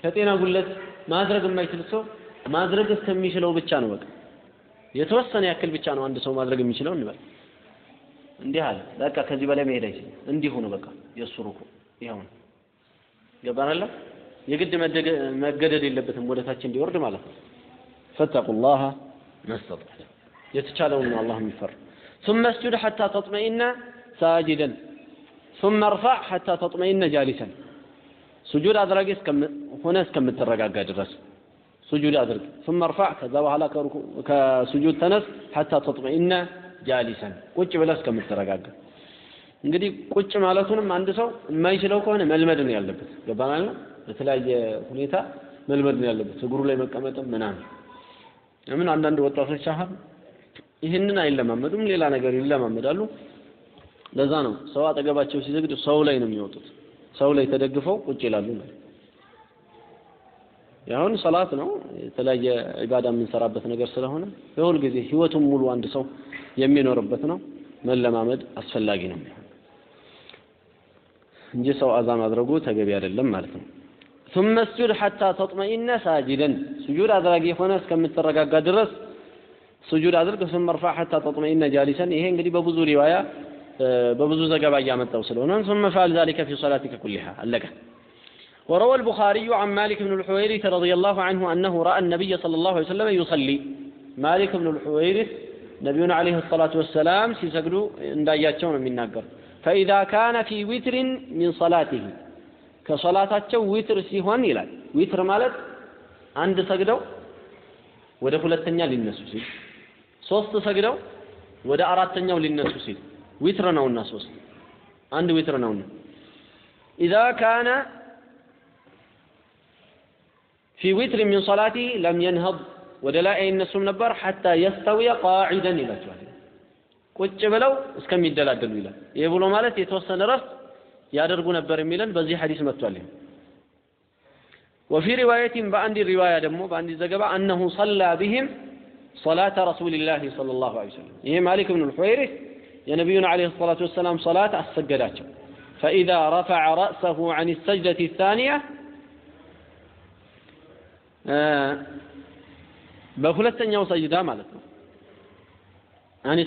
ከጤና ጉለት ማድረግ የማይችል ሰው ማድረግ እስከሚችለው ብቻ ነው። በቃ የተወሰነ ያክል ብቻ ነው አንድ ሰው ማድረግ የሚችለው እንበል። እንዲህ አለ በቃ ከዚህ በላይ መሄድ አይችልም። እንዲሁ ነው በቃ የእሱ ሩኩ ይኸው ነው። ገባናለ? የግድ መገደድ የለበትም ወደ ታች እንዲወርድ ማለት ነው። ፈተቁላህ መስተጣዕ የተቻለውን ነው አላህ የሚፈር ثم اسجد حتى تطمئن ساجدا ثم ارفع حتى تطمئن جالسا سجود አድራጊ ሆነ እስከምትረጋጋ ድረስ سجود አድርግ ثم ارفع ከዛ በኋላ ከሱጁድ ተነስ حتى تطمئن جالسا ቁጭ ብለህ እስከምትረጋጋ እንግዲህ ቁጭ ማለቱንም አንድ ሰው የማይችለው ከሆነ መልመድ ነው ያለበት ገባናል በተለያየ ሁኔታ መልመድ ነው ያለበት እግሩ ላይ መቀመጥም ምናምን። ለምን አንዳንድ ወጣቶች አሁን ይህንን አይለማመዱም ሌላ ነገር ይለማመዳሉ። ለዛ ነው ሰው አጠገባቸው ሲሰግድ ሰው ላይ ነው የሚወጡት። ሰው ላይ ተደግፈው ቁጭ ይላሉ ያሁን ሰላት ነው። የተለያየ ኢባዳ የምንሰራበት ነገር ስለሆነ የሁል ጊዜ ህይወቱን ሙሉ አንድ ሰው የሚኖርበት ነው። መለማመድ አስፈላጊ ነው እንጂ ሰው አዛ ማድረጉ ተገቢ አይደለም ማለት ነው ثم السجود حتى تطمئن ساجدا. سجود أدرجي هنا كم ترجع قدرس. سجود أدرك ثم ارفع حتى تطمئن جالسا. إيه انقدي ببزو رواية آه، ببزو زقبا جامد توصلون ثم فعل ذلك في صلاتك كلها. لك وروى البخاري عن مالك بن الحويرث رضي الله عنه أنه رأى النبي صلى الله عليه وسلم يصلي. مالك بن الحويرث نبينا عليه الصلاة والسلام سيسجدوا انداياتهم من ناقر. فإذا كان في وتر من صلاته ከሶላታቸው ዊትር ሲሆን ይላል። ዊትር ማለት አንድ ሰግደው ወደ ሁለተኛ ሊነሱ ሲል ሶስት ሰግደው ወደ አራተኛው ሊነሱ ሲል ዊትር ነውና ሶስት። አንድ ዊትር ነውና። إذا كان في وتر من صلاته لم ينهض ወደ ላይ አይነሱም ነበር። حتى يستوي قاعدا ይላቸዋል። ቁጭ ብለው እስከሚደላደሉ ይላል። ይህ ብሎ ማለት የተወሰነ ረፍት ያደርጉ ነበር የሚለን በዚህ ሐዲስ መጥቷል። ወፊ ሪዋየቲን በአንድ ሪዋያ ደግሞ በአንድ ዘገባ አነሁ ሰላ ቢህም ሶላተ ረሱሊላሂ ሰለላሁ ዐለይሂ ወሰለም ይሄ ማሊክ ብኑ ልሑወይሪስ የነቢዩን ዐለይሂ ሰላቱ ወሰላም ሶላት አሰገዳቸው። ፈኢዛ ረፈዐ ረእሰሁ ዐን ሰጅደቲ ታኒያ በሁለተኛው ሰጅዳ ማለት ነው። አን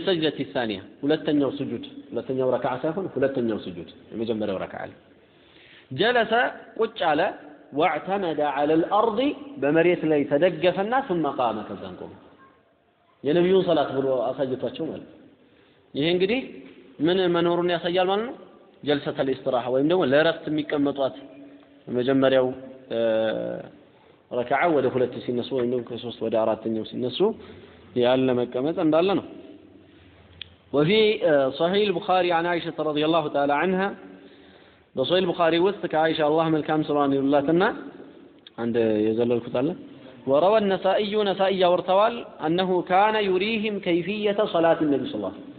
ሰጅደቲ ታኒያ ሁለተኛው ስጁድ ሁለተኛው ረክዓ ሳይሆን ሁለተኛው ስጁድ የመጀመሪያው ረክዓ ላይ ጀለሰ ቁጭ አለ ወዕተመደ ዐለ ልአርድ በመሬት ላይ ተደገፈና ثم ቃመ ከዛን ቆመ። የነቢዩን ሰላት ብሎ አሳይቷቸው ማለት ነው። ይሄ እንግዲህ ምን መኖሩን ያሳያል ማለት ነው። ጀልሰተል ኢስትራሃ ወይም ደግሞ ለእረፍት የሚቀመጧት መጀመሪያው ረክዓ ወደ ሁለት ሲነሱ ወይም ደግሞ ከሶስት ወደ አራተኛው ሲነሱ ያለ መቀመጥ እንዳለ ነው። وفي صحيح البخاري عن عائشة رضي الله تعالى عنها بصحيح البخاري وسط كعائشة الله ملكام سبحانه الله عند يزل الكتالة وروى النسائي نسائي ورتوال أنه كان يريهم كيفية صلاة النبي صلى الله عليه وسلم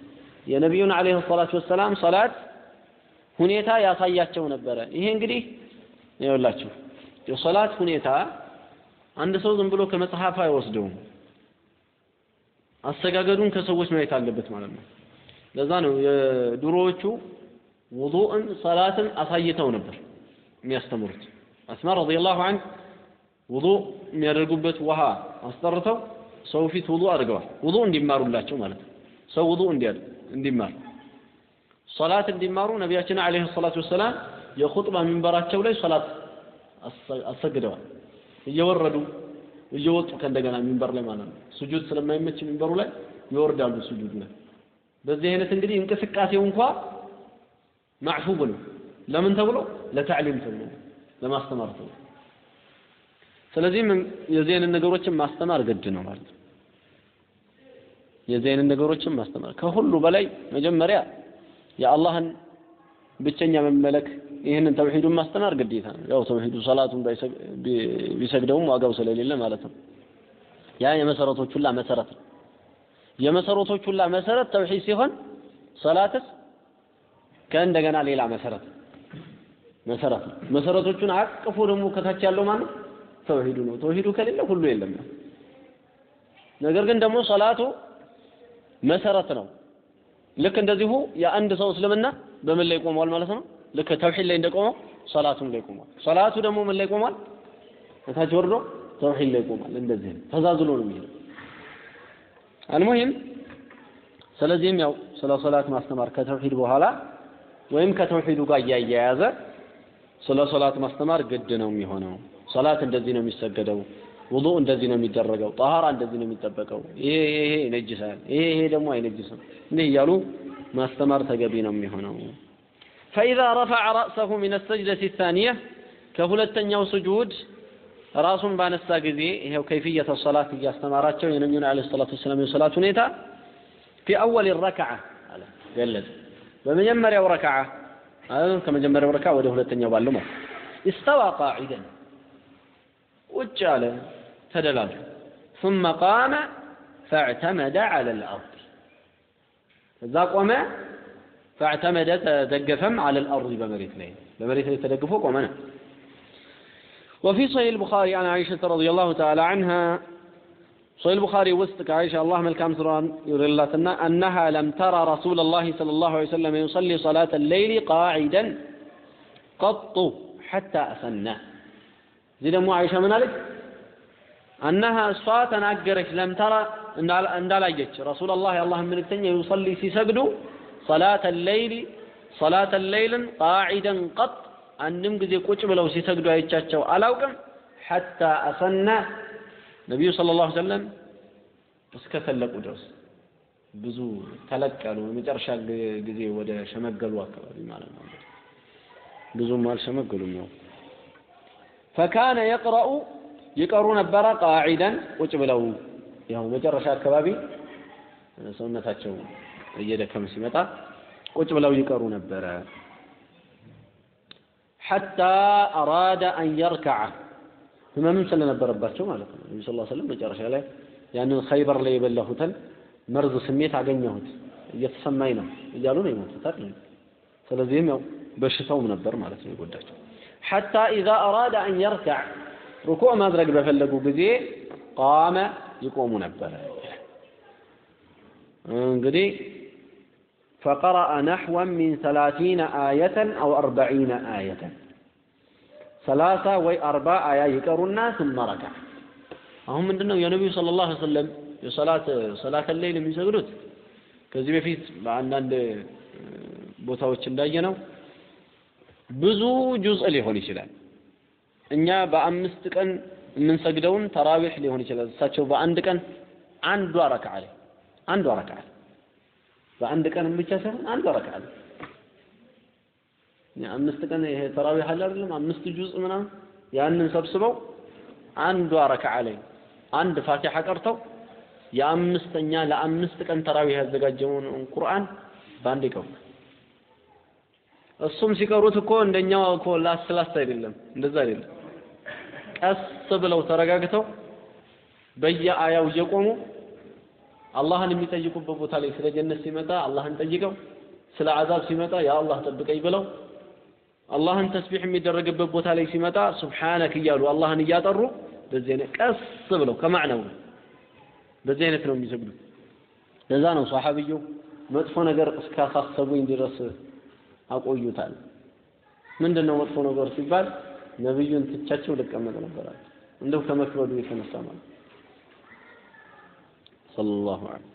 يا نبي عليه الصلاة والسلام صلاة ሁኔታ ያሳያቸው ነበረ። ይሄ እንግዲህ ይኸውላችሁ የሶላት ሁኔታ አንድ ሰው ዝም ብሎ ከመጽሐፍ አይወስደውም። አሰጋገዱን ከሰዎች ማየት አለበት ማለት ነው። ለዛ ነው የድሮዎቹ ውዱእን ሰላትን አሳይተው ነበር የሚያስተምሩት። አስማ ረዲየላሁ ዐንህ ውዱእ የሚያደርጉበት ውሃ አስጠርተው ሰው ፊት ውዱእ አድርገዋል። ውዱእ እንዲማሩላቸው ማለት ነው። ሰው ውዱእ እንዲማር ሶላት እንዲማሩ ነቢያችን አለይሂ ሰላቱ ወሰላም የኹጥባ ሚንበራቸው ላይ ሶላት አሰግደዋል። እየወረዱ እየወጡ ከእንደገና ሚንበር ላይ ማለት ነው። ስጁድ ስለማይመች ሚንበሩ ላይ ይወርዳሉ ስጁድ ላይ። በዚህ አይነት እንግዲህ እንቅስቃሴው እንኳ ማዕፉብ ነው። ለምን ተብሎ ለታዕሊም ተብሎ ለማስተማር ተብሎ። ስለዚህም የዚህ አይነት ነገሮችን ማስተማር ግድ ነው ማለት ነው። የዚህ አይነት ነገሮችን ማስተማር ከሁሉ በላይ መጀመሪያ የአላህን ብቸኛ መመለክ ይህንን ተውሂዱን ማስተማር ግዴታ ነው። ያው ተውሂዱ ሰላቱን ቢሰግደውም ዋጋው ስለሌለ ማለት ነው። ያ የመሰረቶች ሁላ መሰረት ነው። የመሰረቶች ሁላ መሰረት ተውሂድ ሲሆን ሰላትስ ከእንደገና ሌላ መሰረት መሰረት ነው። መሰረቶቹን አቅፎ ደግሞ ከታች ያለው ማለት ተውሂዱ ነው። ተውሂዱ ከሌለ ሁሉ የለም። ነገር ግን ደግሞ ሰላቱ መሰረት ነው። ልክ እንደዚሁ የአንድ ሰው እስልምና በምን ላይ ቆሟል ማለት ነው? ልክ ተውሂድ ላይ እንደቆመው ሰላቱም ላይ ቆሟል። ሰላቱ ደግሞ ምን ላይ ቆሟል? እታች ወርዶ ተውሂድ ላይ ቆሟል። እንደዚህ ተዛዝሎ ነው የሚሄደው። አልሙሂም ስለዚህም ያው ስለ ሰላት ማስተማር ከተውሂድ በኋላ ወይም ከተውሂዱ ጋር እያያያዘ ስለ ሰላት ማስተማር ግድ ነው የሚሆነው። ሰላት እንደዚህ ነው የሚሰገደው፣ ውዱእ እንደዚህ ነው የሚደረገው፣ ጠሃራ እንደዚህ ነው የሚጠበቀው፣ ይሄ ይሄ ይነጅሳል፣ ይሄ ይሄ ደግሞ አይነጅስም። እንዲህ እያሉ ማስተማር ተገቢ ነው የሚሆነው። ፈኢዛ ረፈዐ ረእሰሁ ሚነ ሰጅደቲ ታኒያ ከሁለተኛው ስጁድ ራሱን ባነሳ ጊዜ ይኸው ከይፍየተ ሰላት እያስተማራቸው የነቢዩን ዓለይሂ ሰላቱ ወሰላም የሰላት ሁኔታ ፊ አወል ረክዓ አለ ገለጸ። በመጀመሪያው ረክዓ ከመጀመሪያው ረክዓ ወደ ሁለተኛው ባለው ማለት ኢስተዋ ቃዒደን ቁጭ አለ ተደላሉ ثم قام فاعتمد على الأرض እዛ ቆመ فاعتمد ተደገፈም على الأرض በመሬት ላይ በመሬት ላይ ተደግፎ ቆመ ነው وفي صحيح البخاري عن عائشة رضي الله تعالى عنها صحيح البخاري وسط عائشة الله ملكام سران يرلاتنا أنها لم ترى رسول الله صلى الله عليه وسلم يصلي صلاة الليل قاعدا قط حتى أسنى زي دمو عائشة من ذلك أنها صلاة تناقرش لم ترى እንዳላየች ረሱላላህ የአላህ መልእክተኛ ዩሰሊ ሲሰግዱ ሰላተ ሌይሊ ሰላተ ሌይልን ቃዒደን ቀጥ አንድም ጊዜ ቁጭ ብለው ሲሰግዱ አይቻቸው አላውቅም ሐታ አሰና ነቢዩ ሰለላሁ ዐለይሂ ወሰለም እስከ ተለቁ ድረስ ብዙ ተለቅ ያሉ የመጨረሻ ጊዜ ወደ ሸመገሉ አካባቢ ማለት ነው። ብዙም አልሸመገሉም። ያው ፈካነ የቅረኡ ይቀሩ ነበረ ቃዒደን ቁጭ ብለው ያው መጨረሻ አካባቢ ሰውነታቸው እየደከመ ሲመጣ ቁጭ ብለው ይቀሩ ነበረ። ሐታ አራደ አን የርከዐ ህመምም ስለነበረባቸው ማለት ነው። ነቢ ስ ሰለም መጨረሻ ላይ ያንን ኸይበር ላይ የበላሁትን መርዝ ስሜት አገኘሁት እየተሰማኝ ነው እያሉ ነው የሞቱት አይደል? ስለዚህም ያው በሽታውም ነበር ማለት ነው የጎዳቸው። ሐታ ኢዛ አራደ አን የርካዕ ሩኩዕ ማድረግ በፈለጉ ጊዜ ቃመ ይቆሙ ነበረ። እንግዲህ ፈቀረአ ነሕወን ሚን ሰላሲነ አየተን አው አርበዒነ አየተን ሰላሳ ወይ አርባ አያ ይቀሩና ثم ረከዕ አሁን ምንድን ነው የነቢዩ ሰለላሁ ዐለይሂ ወሰለም የሰላት ሰላተ ሌይል የሚሰግዱት ከዚህ በፊት በአንዳንድ ቦታዎች እንዳየነው ብዙ ጁዝእ ሊሆን ይችላል። እኛ በአምስት ቀን የምንሰግደውን ተራዊሕ ሊሆን ይችላል። እሳቸው በአንድ ቀን አንዷ ረክዓ ላይ አንዷ ረክዓ ላይ በአንድ ቀን ብቻ ሳይሆን አንዷ ረክዓ ላይ አምስት ቀን ይሄ ተራዊሕ አለ አይደለም አምስት ጁዝ ምናምን ያንን ሰብስበው አንዷ ረክዓ ላይ አንድ ፋቲሓ ቀርተው የአምስተኛ ለአምስት ቀን ተራዊህ ያዘጋጀውን ቁርአን በአንድ ይቀሩታል። እሱም ሲቀሩት እኮ እንደኛው እኮ ላስ ላስ አይደለም፣ እንደዛ አይደለም። ቀስ ብለው ተረጋግተው በየአያው እየቆሙ አላህን የሚጠይቁበት ቦታ ላይ ስለ ጀነት ሲመጣ አላህን ጠይቀው፣ ስለ አዛብ ሲመጣ ያ አላህ ጠብቀኝ ብለው፣ አላህን ተስቢሕ የሚደረግበት ቦታ ላይ ሲመጣ ሱብሓነክ እያሉ አላህን እያጠሩ በዚህ አይነት ቀስ ብለው ከማዕነው በዚህ አይነት ነው የሚሰግዱት። ለዛ ነው ሰሐቢዩ መጥፎ ነገር እስካሳሰቡኝ ድረስ አቆዩታል። ምንድን ነው መጥፎ ነገር ሲባል ነብዩን ትቻቸው ልቀመጥ ነበራል። እንደው ከመክበዱ የተነሳ ማለት ሰለላሁ ዐለይሂ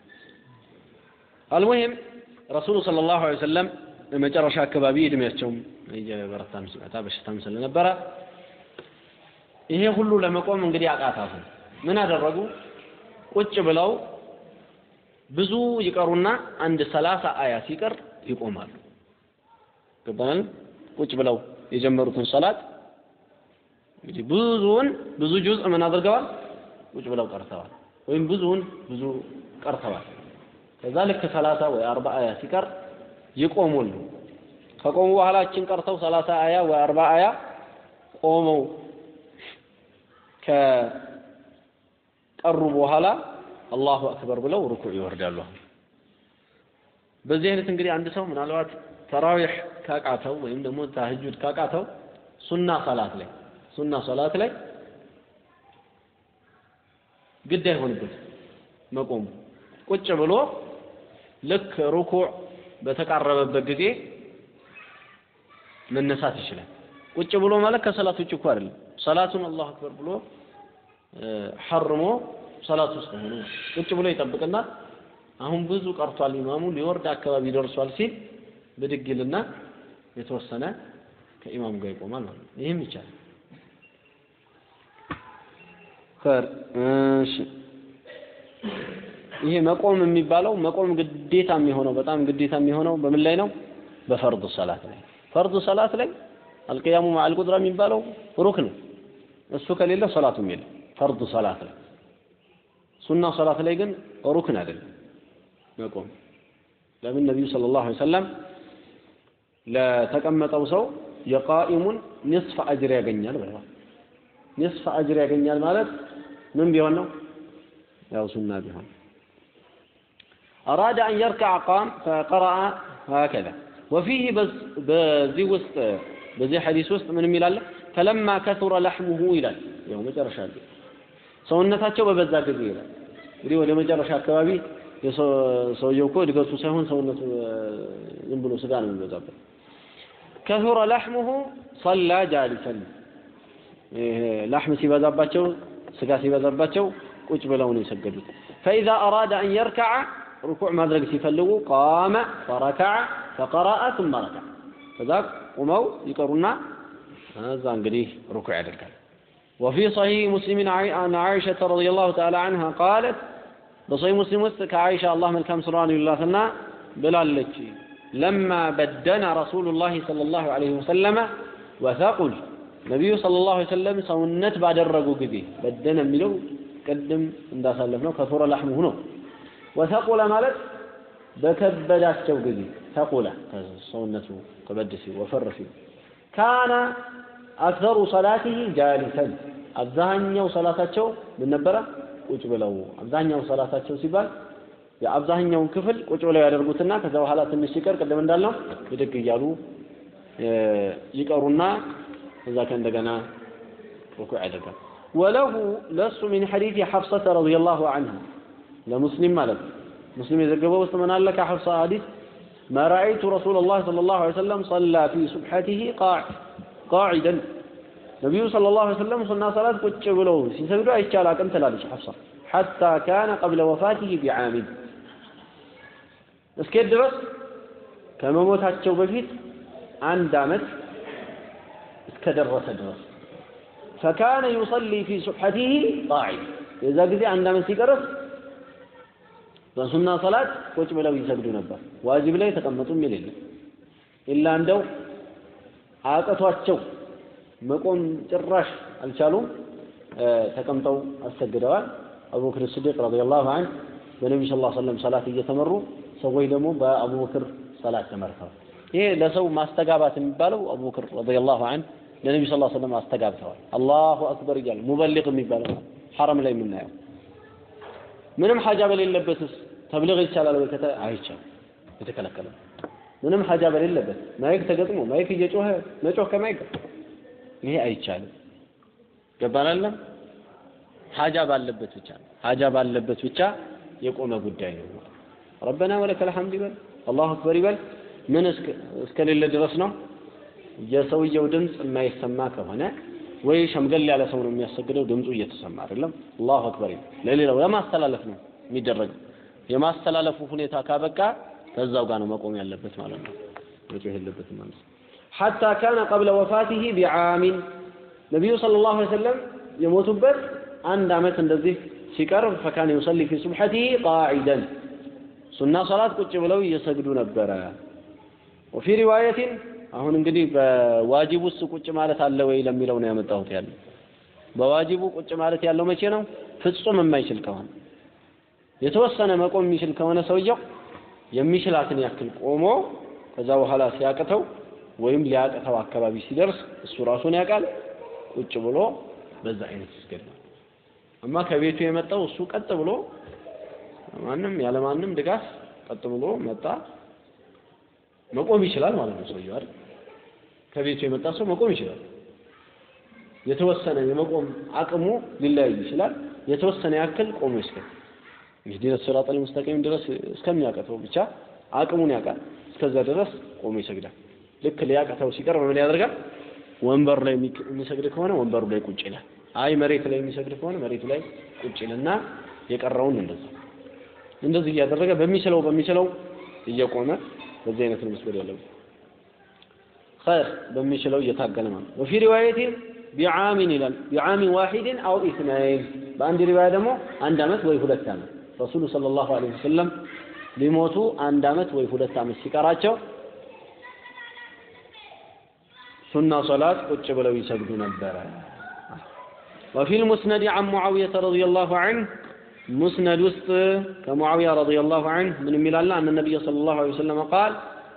አልሙሂም ረሱሉ ሰለላሁ ዐለይሂ ወሰለም መጨረሻ አካባቢ እድሜያቸውም እየበረታም ሲመጣ በሽታም ስለነበረ ይሄ ሁሉ ለመቆም እንግዲህ አቃታቱ። ምን አደረጉ? ቁጭ ብለው ብዙ ይቀሩና አንድ ሰላሳ አያ ሲቀር ይቆማሉ። ገባን? ቁጭ ብለው የጀመሩትን ሰላት እንግዲህ ብዙውን ብዙ ጁዝ ምን አድርገዋል? ቁጭ ብለው ቀርተዋል። ወይም ብዙውን ብዙ ቀርተዋል። ከዛ ልክ ሰላሳ ወይ አርባ አያ ሲቀር ይቆሙሉ። ከቆሙ በኋላ እችን ቀርተው ሰላሳ አያ ወይ አርባ አያ ቆመው ከቀሩ በኋላ አላሁ አክበር ብለው ሩኩዕ ይወርዳሉ። በዚህ አይነት እንግዲህ አንድ ሰው ምናልባት ተራዊሕ ካቃተው ወይም ደግሞ ታህጁድ ካቃተው ሱና ሰላት ላይ ሱና ሰላት ላይ ግድ አይሆንበት መቆሙ ቁጭ ብሎ ልክ ሩኩዕ በተቃረበበት ጊዜ መነሳት ይችላል። ቁጭ ብሎ ማለት ከሰላት ውጭ እኮ አይደለም። ሰላቱን አላሁ አክበር ብሎ ሐርሞ ሰላት ውስጥ ሆኖ ቁጭ ብሎ ይጠብቅና አሁን ብዙ ቀርቷል፣ ኢማሙ ሊወርድ አካባቢ ደርሷል ሲል ብድግ ይልና የተወሰነ ከኢማሙ ጋር ይቆማል ማለት ነው። ይህም ይቻላል። እሺ ይሄ መቆም የሚባለው መቆም ግዴታ የሚሆነው በጣም ግዴታ የሚሆነው በምን ላይ ነው? በፈርዱ ሰላት ላይ ፈርዱ ሰላት ላይ አልቅያሙ ማዕል ቁድራ የሚባለው ሩክን እሱ ከሌለ ሰላቱም የለም። ፈርዱ ሰላት ላይ ሱና ሰላት ላይ ግን ሩክን አይደለም መቆም። ለምን ነቢዩ ሰለላሁ ዐለይሂ ወሰለም ለተቀመጠው ሰው የቃኢሙን ኒስፍ አጅር ያገኛል ብለዋል። ኒስፍ አጅር ያገኛል ማለት ምን ቢሆን ነው? ያው ሱና ቢሆን أراد أن يركع قام فقرأ هكذا وفيه بس بزي وسط بزي حديث وسط من የሚላል فلما كثر لحمه ይላል ያው መጨረሻ ላይ ሰውነታቸው በበዛ ጊዜ ይላል እንግዲህ ወደ መጨረሻ አካባቢ ሰውየው እኮ እድገቱ ሳይሆን ሰውነቱ ዝም ብሎ ስጋ ነው የሚበዛበት كثر لحمه صلى جالسا ላሕም ሲበዛባቸው ስጋ ሲበዛባቸው ቁጭ ብለው ነው የሰገዱት فإذا أراد أن يركع ركوع ማድረግ ሲፈልጉ قام فركع فقرأ ثم ركع ከዛ ቁመው ይቀሩና እዛ እንግዲህ ሩኩዕ ያደርጋል وفي صحيح مسلم عن عائشة رضي الله تعالى عنها قالت بصحيح مسلم ውስጥ ከዓይሻ አላህ መልካም ስራዋን ይላትና ብላለች لما بدنا رسول الله صلى الله عليه وسلم وثقل ነቢዩ ሰለላሁ ዐለይሂ ወሰለም ሰውነት ባደረጉ ጊዜ በደነ የሚለው ቅድም እንዳሳለፍ ነው ከሱረ ላሕሙሁ ነው ወተቁለ ማለት በከበዳቸው ጊዜ ተቁለ ሰውነቱ ከበድ ሲል ወፈር ሲል ካነ አክሰሩ ሰላቲህ ጃሊሰን አብዛኛው ሰላታቸው ምን ነበረ? ቁጭ ብለው አብዛኛው ሰላታቸው ሲባል የአብዛኛውን ክፍል ቁጭ ብለው ያደርጉትና ከዛ በኋላ ትንሽ ሲቀር ቅድም እንዳልነው ብድግ እያሉ ይቀሩና إذا كان دقنا ركوع دقا وله لص من حديث حفصة رضي الله عنها لمسلم مالك. مسلم إذا قبوا وستمنى لك حفصة حديث ما رأيت رسول الله صلى الله عليه وسلم صلى في سبحته قاعد قاعدا. نبي صلى الله عليه وسلم صلى صلاة قد بلوه. سيسبدو أي شالاك أنت لابش حفصة؟ حتى كان قبل وفاته بعام. بس اسكيد درس كما موتاتشو بفيت عن دامت እስከደረሰ ድረስ ፈካነ ዩሰሊ ፊ ሱብሐቲሂ ቃዒድ የዛ ጊዜ አንድ ዓመት ሲቀርስ በሱና ሰላት ቁጭ ብለው ይሰግዱ ነበር። ዋጅብ ላይ ተቀመጡ የሚል የለም። ኢላ እንደው አቅቷቸው መቆም ጭራሽ አልቻሉም፣ ተቀምጠው አሰግደዋል። አቡበክር ስዲቅ ረዲየላሁ ዐንሁ በነቢዩ ሰለላሁ ዐለይሂ ወሰለም ሰላት እየተመሩ ሰዎች ደግሞ በአቡበክር ሰላት ተመርተዋል። ይሄ ለሰው ማስተጋባት የሚባለው አቡበክር ረዲየላሁ ዐንሁ ለነቢዩ ዐለይሂ ወሰለም አስተጋብተዋል። አላሁ አክበር እያሉ ሙበሊግ የሚባለው ሐረም ላይ የምናየው ምንም ሐጃ በሌለበትስ ተብሊግ ይቻላል ወይ? ከተ አይቻልም፣ የተከለከለ ምንም ሐጃ በሌለበት mic ተገጥሞ mic እየጮኸ መጮህ ከ mic ይሄ አይቻልም። ገባናለም። ሐጃ ባለበት ብቻ ሐጃ ባለበት ብቻ የቆመ ጉዳይ ነው። ربنا ولك الحمد ይበል፣ الله أكبر ይበል። ምን እስከሌለ ድረስ ነው የሰውየው ድምፅ የማይሰማ ከሆነ ወይ ሸምገል ያለ ሰው ነው የሚያሰግደው፣ ድምፁ እየተሰማ አይደለም። አላሁ አክበር ለሌላው ለማስተላለፍ ነው የሚደረገው። የማስተላለፉ ሁኔታ ካበቃ ከዛው ጋር ነው መቆም ያለበት ማለት ነው። መጮህ የለበትም ማለት ነው። ሐታ ካነ ቀብለ ወፋቲሂ ቢዓሚን ነቢዩ ሰለላሁ ዐለይሂ ወሰለም የሞቱበት አንድ ዓመት እንደዚህ ሲቀርብ ፈካነ ዩሰሊ ፊ ሱብሐቲሂ ቃዒደን ሱና ሰላት ቁጭ ብለው እየሰግዱ ነበረ። ወፊ ሪዋየቲን አሁን እንግዲህ በዋጅብ ውስጥ ቁጭ ማለት አለ ወይ ለሚለው ነው ያመጣሁት ያለው። በዋጅቡ ቁጭ ማለት ያለው መቼ ነው? ፍጹም የማይችል ከሆነ የተወሰነ መቆም የሚችል ከሆነ ሰውየው የሚችላትን ያክል ቆሞ ከዛ በኋላ ሲያቅተው ወይም ሊያቅተው አካባቢ ሲደርስ እሱ ራሱን ያውቃል። ቁጭ ብሎ በዛ አይነት ይስገዳል። አማ ከቤቱ የመጣው እሱ ቀጥ ብሎ ማንም ያለ ማንም ድጋፍ ቀጥ ብሎ መጣ መቆም ይችላል ማለት ነው ሰውየው አይደል? ከቤቱ የመጣ ሰው መቆም ይችላል። የተወሰነ የመቆም አቅሙ ሊለያይ ይችላል። የተወሰነ ያክል ቆሞ ይስገድ። እንግዲህ ሲራጠል ሙስተቂም ድረስ እስከሚያቀተው ብቻ አቅሙን ያውቃል። እስከዛ ድረስ ቆሞ ይሰግዳል። ልክ ሊያቀተው ሲቀርብ ምን ያደርጋል? ወንበር ላይ የሚሰግድ ከሆነ ወንበሩ ላይ ቁጭ ይላል። አይ መሬት ላይ የሚሰግድ ከሆነ መሬቱ ላይ ቁጭ ይልና የቀረውን እንደዛ እንደዚህ እያደረገ በሚችለው በሚችለው እየቆመ በዚህ አይነት ነው መስገድ ያለበት። ኸይር በሚችለው እየታገለ ማለት ወፊ ሪዋየቲን ቢዓሚን ይላል ቢዓሚን ዋሂድን አው ኢስናይን በአንድ ሪዋያ ደግሞ አንድ ዓመት ወይ ሁለት ዓመት ረሱሉ ሰለላሁ ዐለይሂ ወሰለም ሊሞቱ አንድ ዓመት ወይ ሁለት ዓመት ሲቀራቸው ሱና ሶላት ቁጭ ብለው ይሰግዱ ነበረ። وفي المسند عن معاوية رضي الله عنه مسند وسط كمعاوية رضي الله عنه من ملال أن النبي صلى الله عليه وسلم قال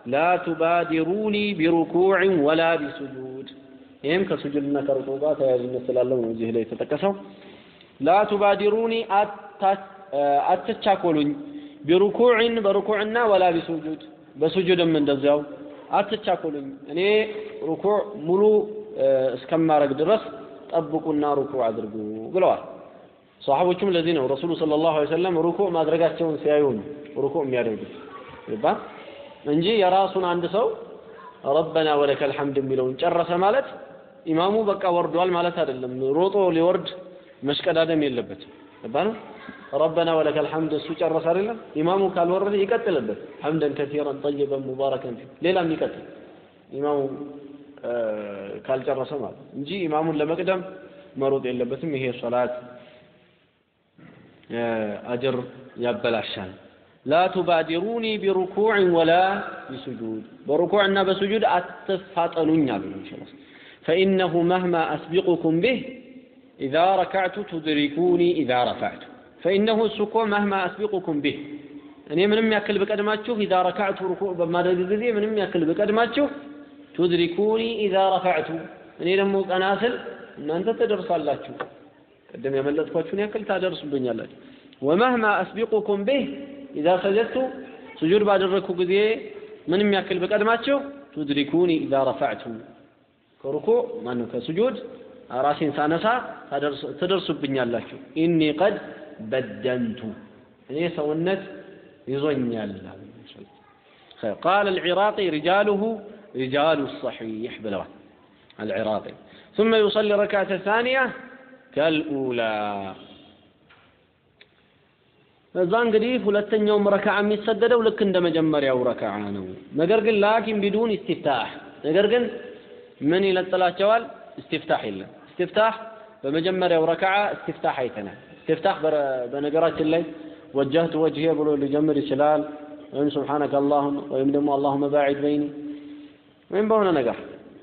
ላ ቱባዲሩኒ ቢሩኩዕን ወላ ቢሱጁድ። ይህም ከሱጁድና ከሩኩዕ ጋር ተያያዥነት ስላለው ነው እዚህ ላይ የተጠቀሰው። ላ ቱባዲሩኒ አትቻኮሉኝ፣ ቢሩኩዕን በሩኩዕና ወላ ቢሱጁድ በሱጁድም እንደዚያው አትቻኮሉኝ። እኔ ሩኩዕ ሙሉ እስከማረግ ድረስ ጠብቁና ሩኩዕ አድርጉ ብለዋል። ሰሃቦቹም ለዚህ ነው ረሱሉ ሰለላሁ ዐለይሂ ወሰለም ሩኩዕ ማድረጋቸውን ሲያዩ ነው ሩኩዕ የሚያደርጉት ይባል እንጂ የራሱን አንድ ሰው ረበና ወለከል ሐምድ የሚለውን ጨረሰ ማለት ኢማሙ በቃ ወርዷል ማለት አይደለም። ሮጦ ሊወርድ መሽቀዳደም የለበትም። ገባህ? ረበና ወለከል ሐምድ እሱ ጨረሰ አይደለም። ኢማሙ ካልወረደ ይቀጥልበት። ሐምደን ከሲረን ጠይበን ሙባረከን ፊ ሌላም ይቀጥል ኢማሙ ካልጨረሰ ማለት እንጂ ኢማሙን ለመቅደም መሮጥ የለበትም። ይሄ ሶላት አጅር ያበላሻል። ላ ቱባዲሩኒ ቢሩኩዕን ወላ ቢሱጁድ በሩኩዕና በሱጁድ አትፋጠኑኝ አሉ ነቢ ፈኢነሁ መህማ አስቢቁኩም ቢህ ኢዛ ረካዕቱ ቱድሪኩኒ ኢዛ ረፋዕቱ ፈኢነሁ እሱ እኮ መህማ አስቢቁኩም ቢህ እኔ ምንም ያክል ብቀድማችሁ ኢዛ ረካዕቱ ሩኩዕ በማድረግ ጊዜ ምንም ያክል ብቀድማችሁ ቱድሪኩኒ ኢዛ ረፋዕቱ እኔ ደግሞ ቀና ስል እናንተ ትደርሳላችሁ። ቅድም የመለጥኳችሁን ያክል ታደርሱብኛላችሁ። ወመህማ አስቢቁኩም ቢህ ኢዛ ሰጀድቱ ስጁድ ባደረግኩ ጊዜ ምንም ያክል በቀድማችሁ ቱድሪኩኒ ኢዛ ረፈዕቱ ከሩኩዕ ማነው ከስጁድ ራሴን ሳነሳ ትደርሱብኛላችሁ። ኢኒ ቀድ በደንቱ እኔ ሰውነት ይዞኛል። ቃል العراقي رجاله رجال الصحيح ብለዋል العراقي ثم يصلي ركعة ثانية كالأولى እዛ እንግዲህ ሁለተኛውም ረክዓ የሚሰገደው ልክ እንደ መጀመሪያው ረክዓ ነው። ነገር ግን ላኪን ቢዱን ኢስቲፍታህ ነገር ግን ምን ይለጥላቸዋል? ኢስቲፍታህ የለም። ኢስቲፍታህ በመጀመሪያው ረክዓ ኢስቲፍታህ አይተናል። ኢስቲፍታህ በነገራችን ላይ ወጀህቱ ወጅሄ ብሎ ሊጀምር ይችላል። ወይም ሱብሓነከ አላሁም ወይም ደግሞ አላሁመ ባዒድ በይኒ ወይም በሆነ ነገር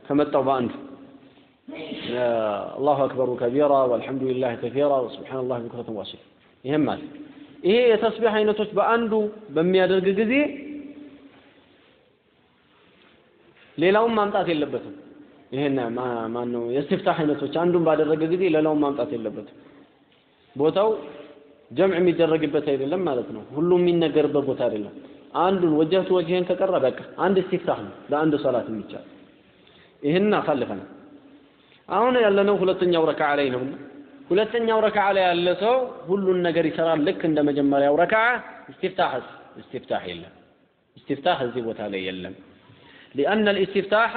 ከመጣው በአንዱ አላሁ አክበሩ ከቢራ ወልሐምዱሊላህ ከሲራ ወሱብሓነላህ ቡክረተን ወአሲላ ይህም ማለት ይሄ የተስቢህ አይነቶች በአንዱ በሚያደርግ ጊዜ ሌላውን ማምጣት የለበትም። ይሄን ማን ነው የእስትፍታህ አይነቶች አንዱን ባደረገ ጊዜ ሌላውን ማምጣት የለበትም። ቦታው ጀምዕ የሚደረግበት አይደለም ማለት ነው። ሁሉም የሚነገርበት ቦታ አይደለም። አንዱን ወጀህቱ ወጅህን ከቀረ በቃ አንድ እስትፍታህ ነው ለአንድ ሰላት የሚቻል። ይህን አሳልፈናል። አሁን ያለነው ሁለተኛው ረክዓ ላይ ነው። ሁለተኛው ረክዓ ላይ ያለ ሰው ሁሉን ነገር ይሰራል። ልክ እንደ መጀመሪያው ረክዓ استفتاح استفتاح يلم استفتاح زي وتالي يلم لأن الاستفتاح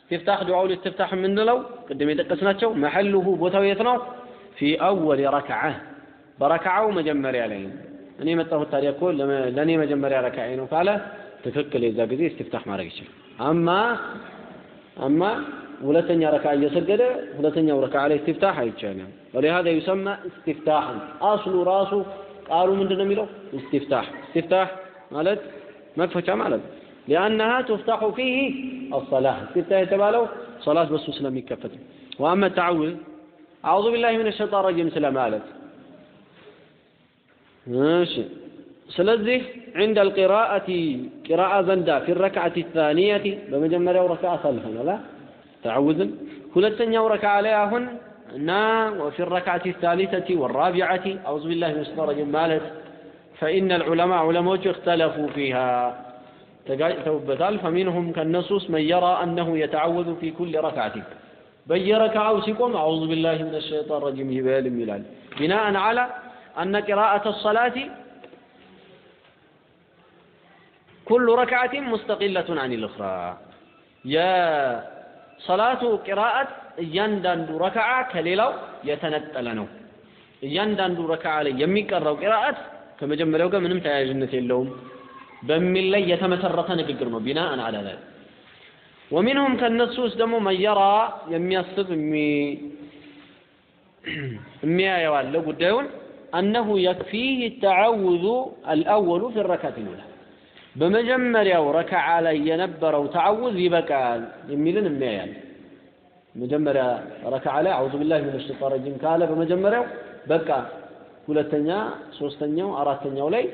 استفتاح دعاء الاستفتاح من لو قدم يدقسناቸው محله ቦታው የት ነው? في أول ركعة بركعه مجمر عليه እኔ የመጣሁት ታዲያ እኮ ለእኔ መጀመሪያ ረካኤ ነው ካለ ትክክል የዛ ጊዜ استفتاح ማድረግ ይችላል። አማ አማ ولتن يركع يسجد ولتنيا ركعه عليه استفتاح يعني ولهذا يسمى استفتاحا أصل راسه قالوا من دون ميلو استفتاح استفتاح مالت مفتح مالت لأنها تفتح فيه الصلاة استفتاح تبالو صلاة بس سلام يكفت وأما التعوذ أعوذ بالله من الشيطان الرجيم سلام مالت ماشي سلزه عند القراءة قراءة زندا في الركعة الثانية بمجمع ركعة صلحنا لا تعوذ كلتن يورك عليهن نا وفي الركعة الثالثة والرابعة أعوذ بالله من الشيطان الرجيم مالت فإن العلماء علماء اختلفوا فيها ተጋጭተውበታል ፈሚንሁም ከነሱ ውስጥ መን የራ አነሁ የተዓወዙ ፊ ኩል ረክዓቲ በየረክዓው ሲቆም አዑዙ ቢላሂ ምን ሸይጣን ረጂም ይበልም ይላል ቢናአን ዓላ አነ ቂራአተ ሰላቲ ኩሉ ረክዓቲን ሙስተቂለቱን አን ልእኽራ የሰላቱ ቂራአት እያንዳንዱ ረክዓ ከሌላው የተነጠለ ነው እያንዳንዱ ረክዓ ላይ የሚቀራው ቂራአት ከመጀመሪያው ጋር ምንም ተያያዥነት የለውም በሚል ላይ የተመሰረተ ንግግር ነው ቢናአን አላ ዛሊክ ወሚንሁም ከነሱ ውስጥ ደግሞ መየራ የሚያስብ የሚያየው አለ ጉዳዩን አነሁ የክፊህ ተዓውዙ አልአወሉ ፊ ረካት ልኡላ በመጀመሪያው ረክዓ ላይ የነበረው ተዓውዝ ይበቃል የሚልን የሚያያል። መጀመሪያ ረክዓ ላይ አዑዙ ቢላሂ ሚነ ሸይጣን ረጂም ካለ በመጀመሪያው በቃ ሁለተኛ ሶስተኛው አራተኛው ላይ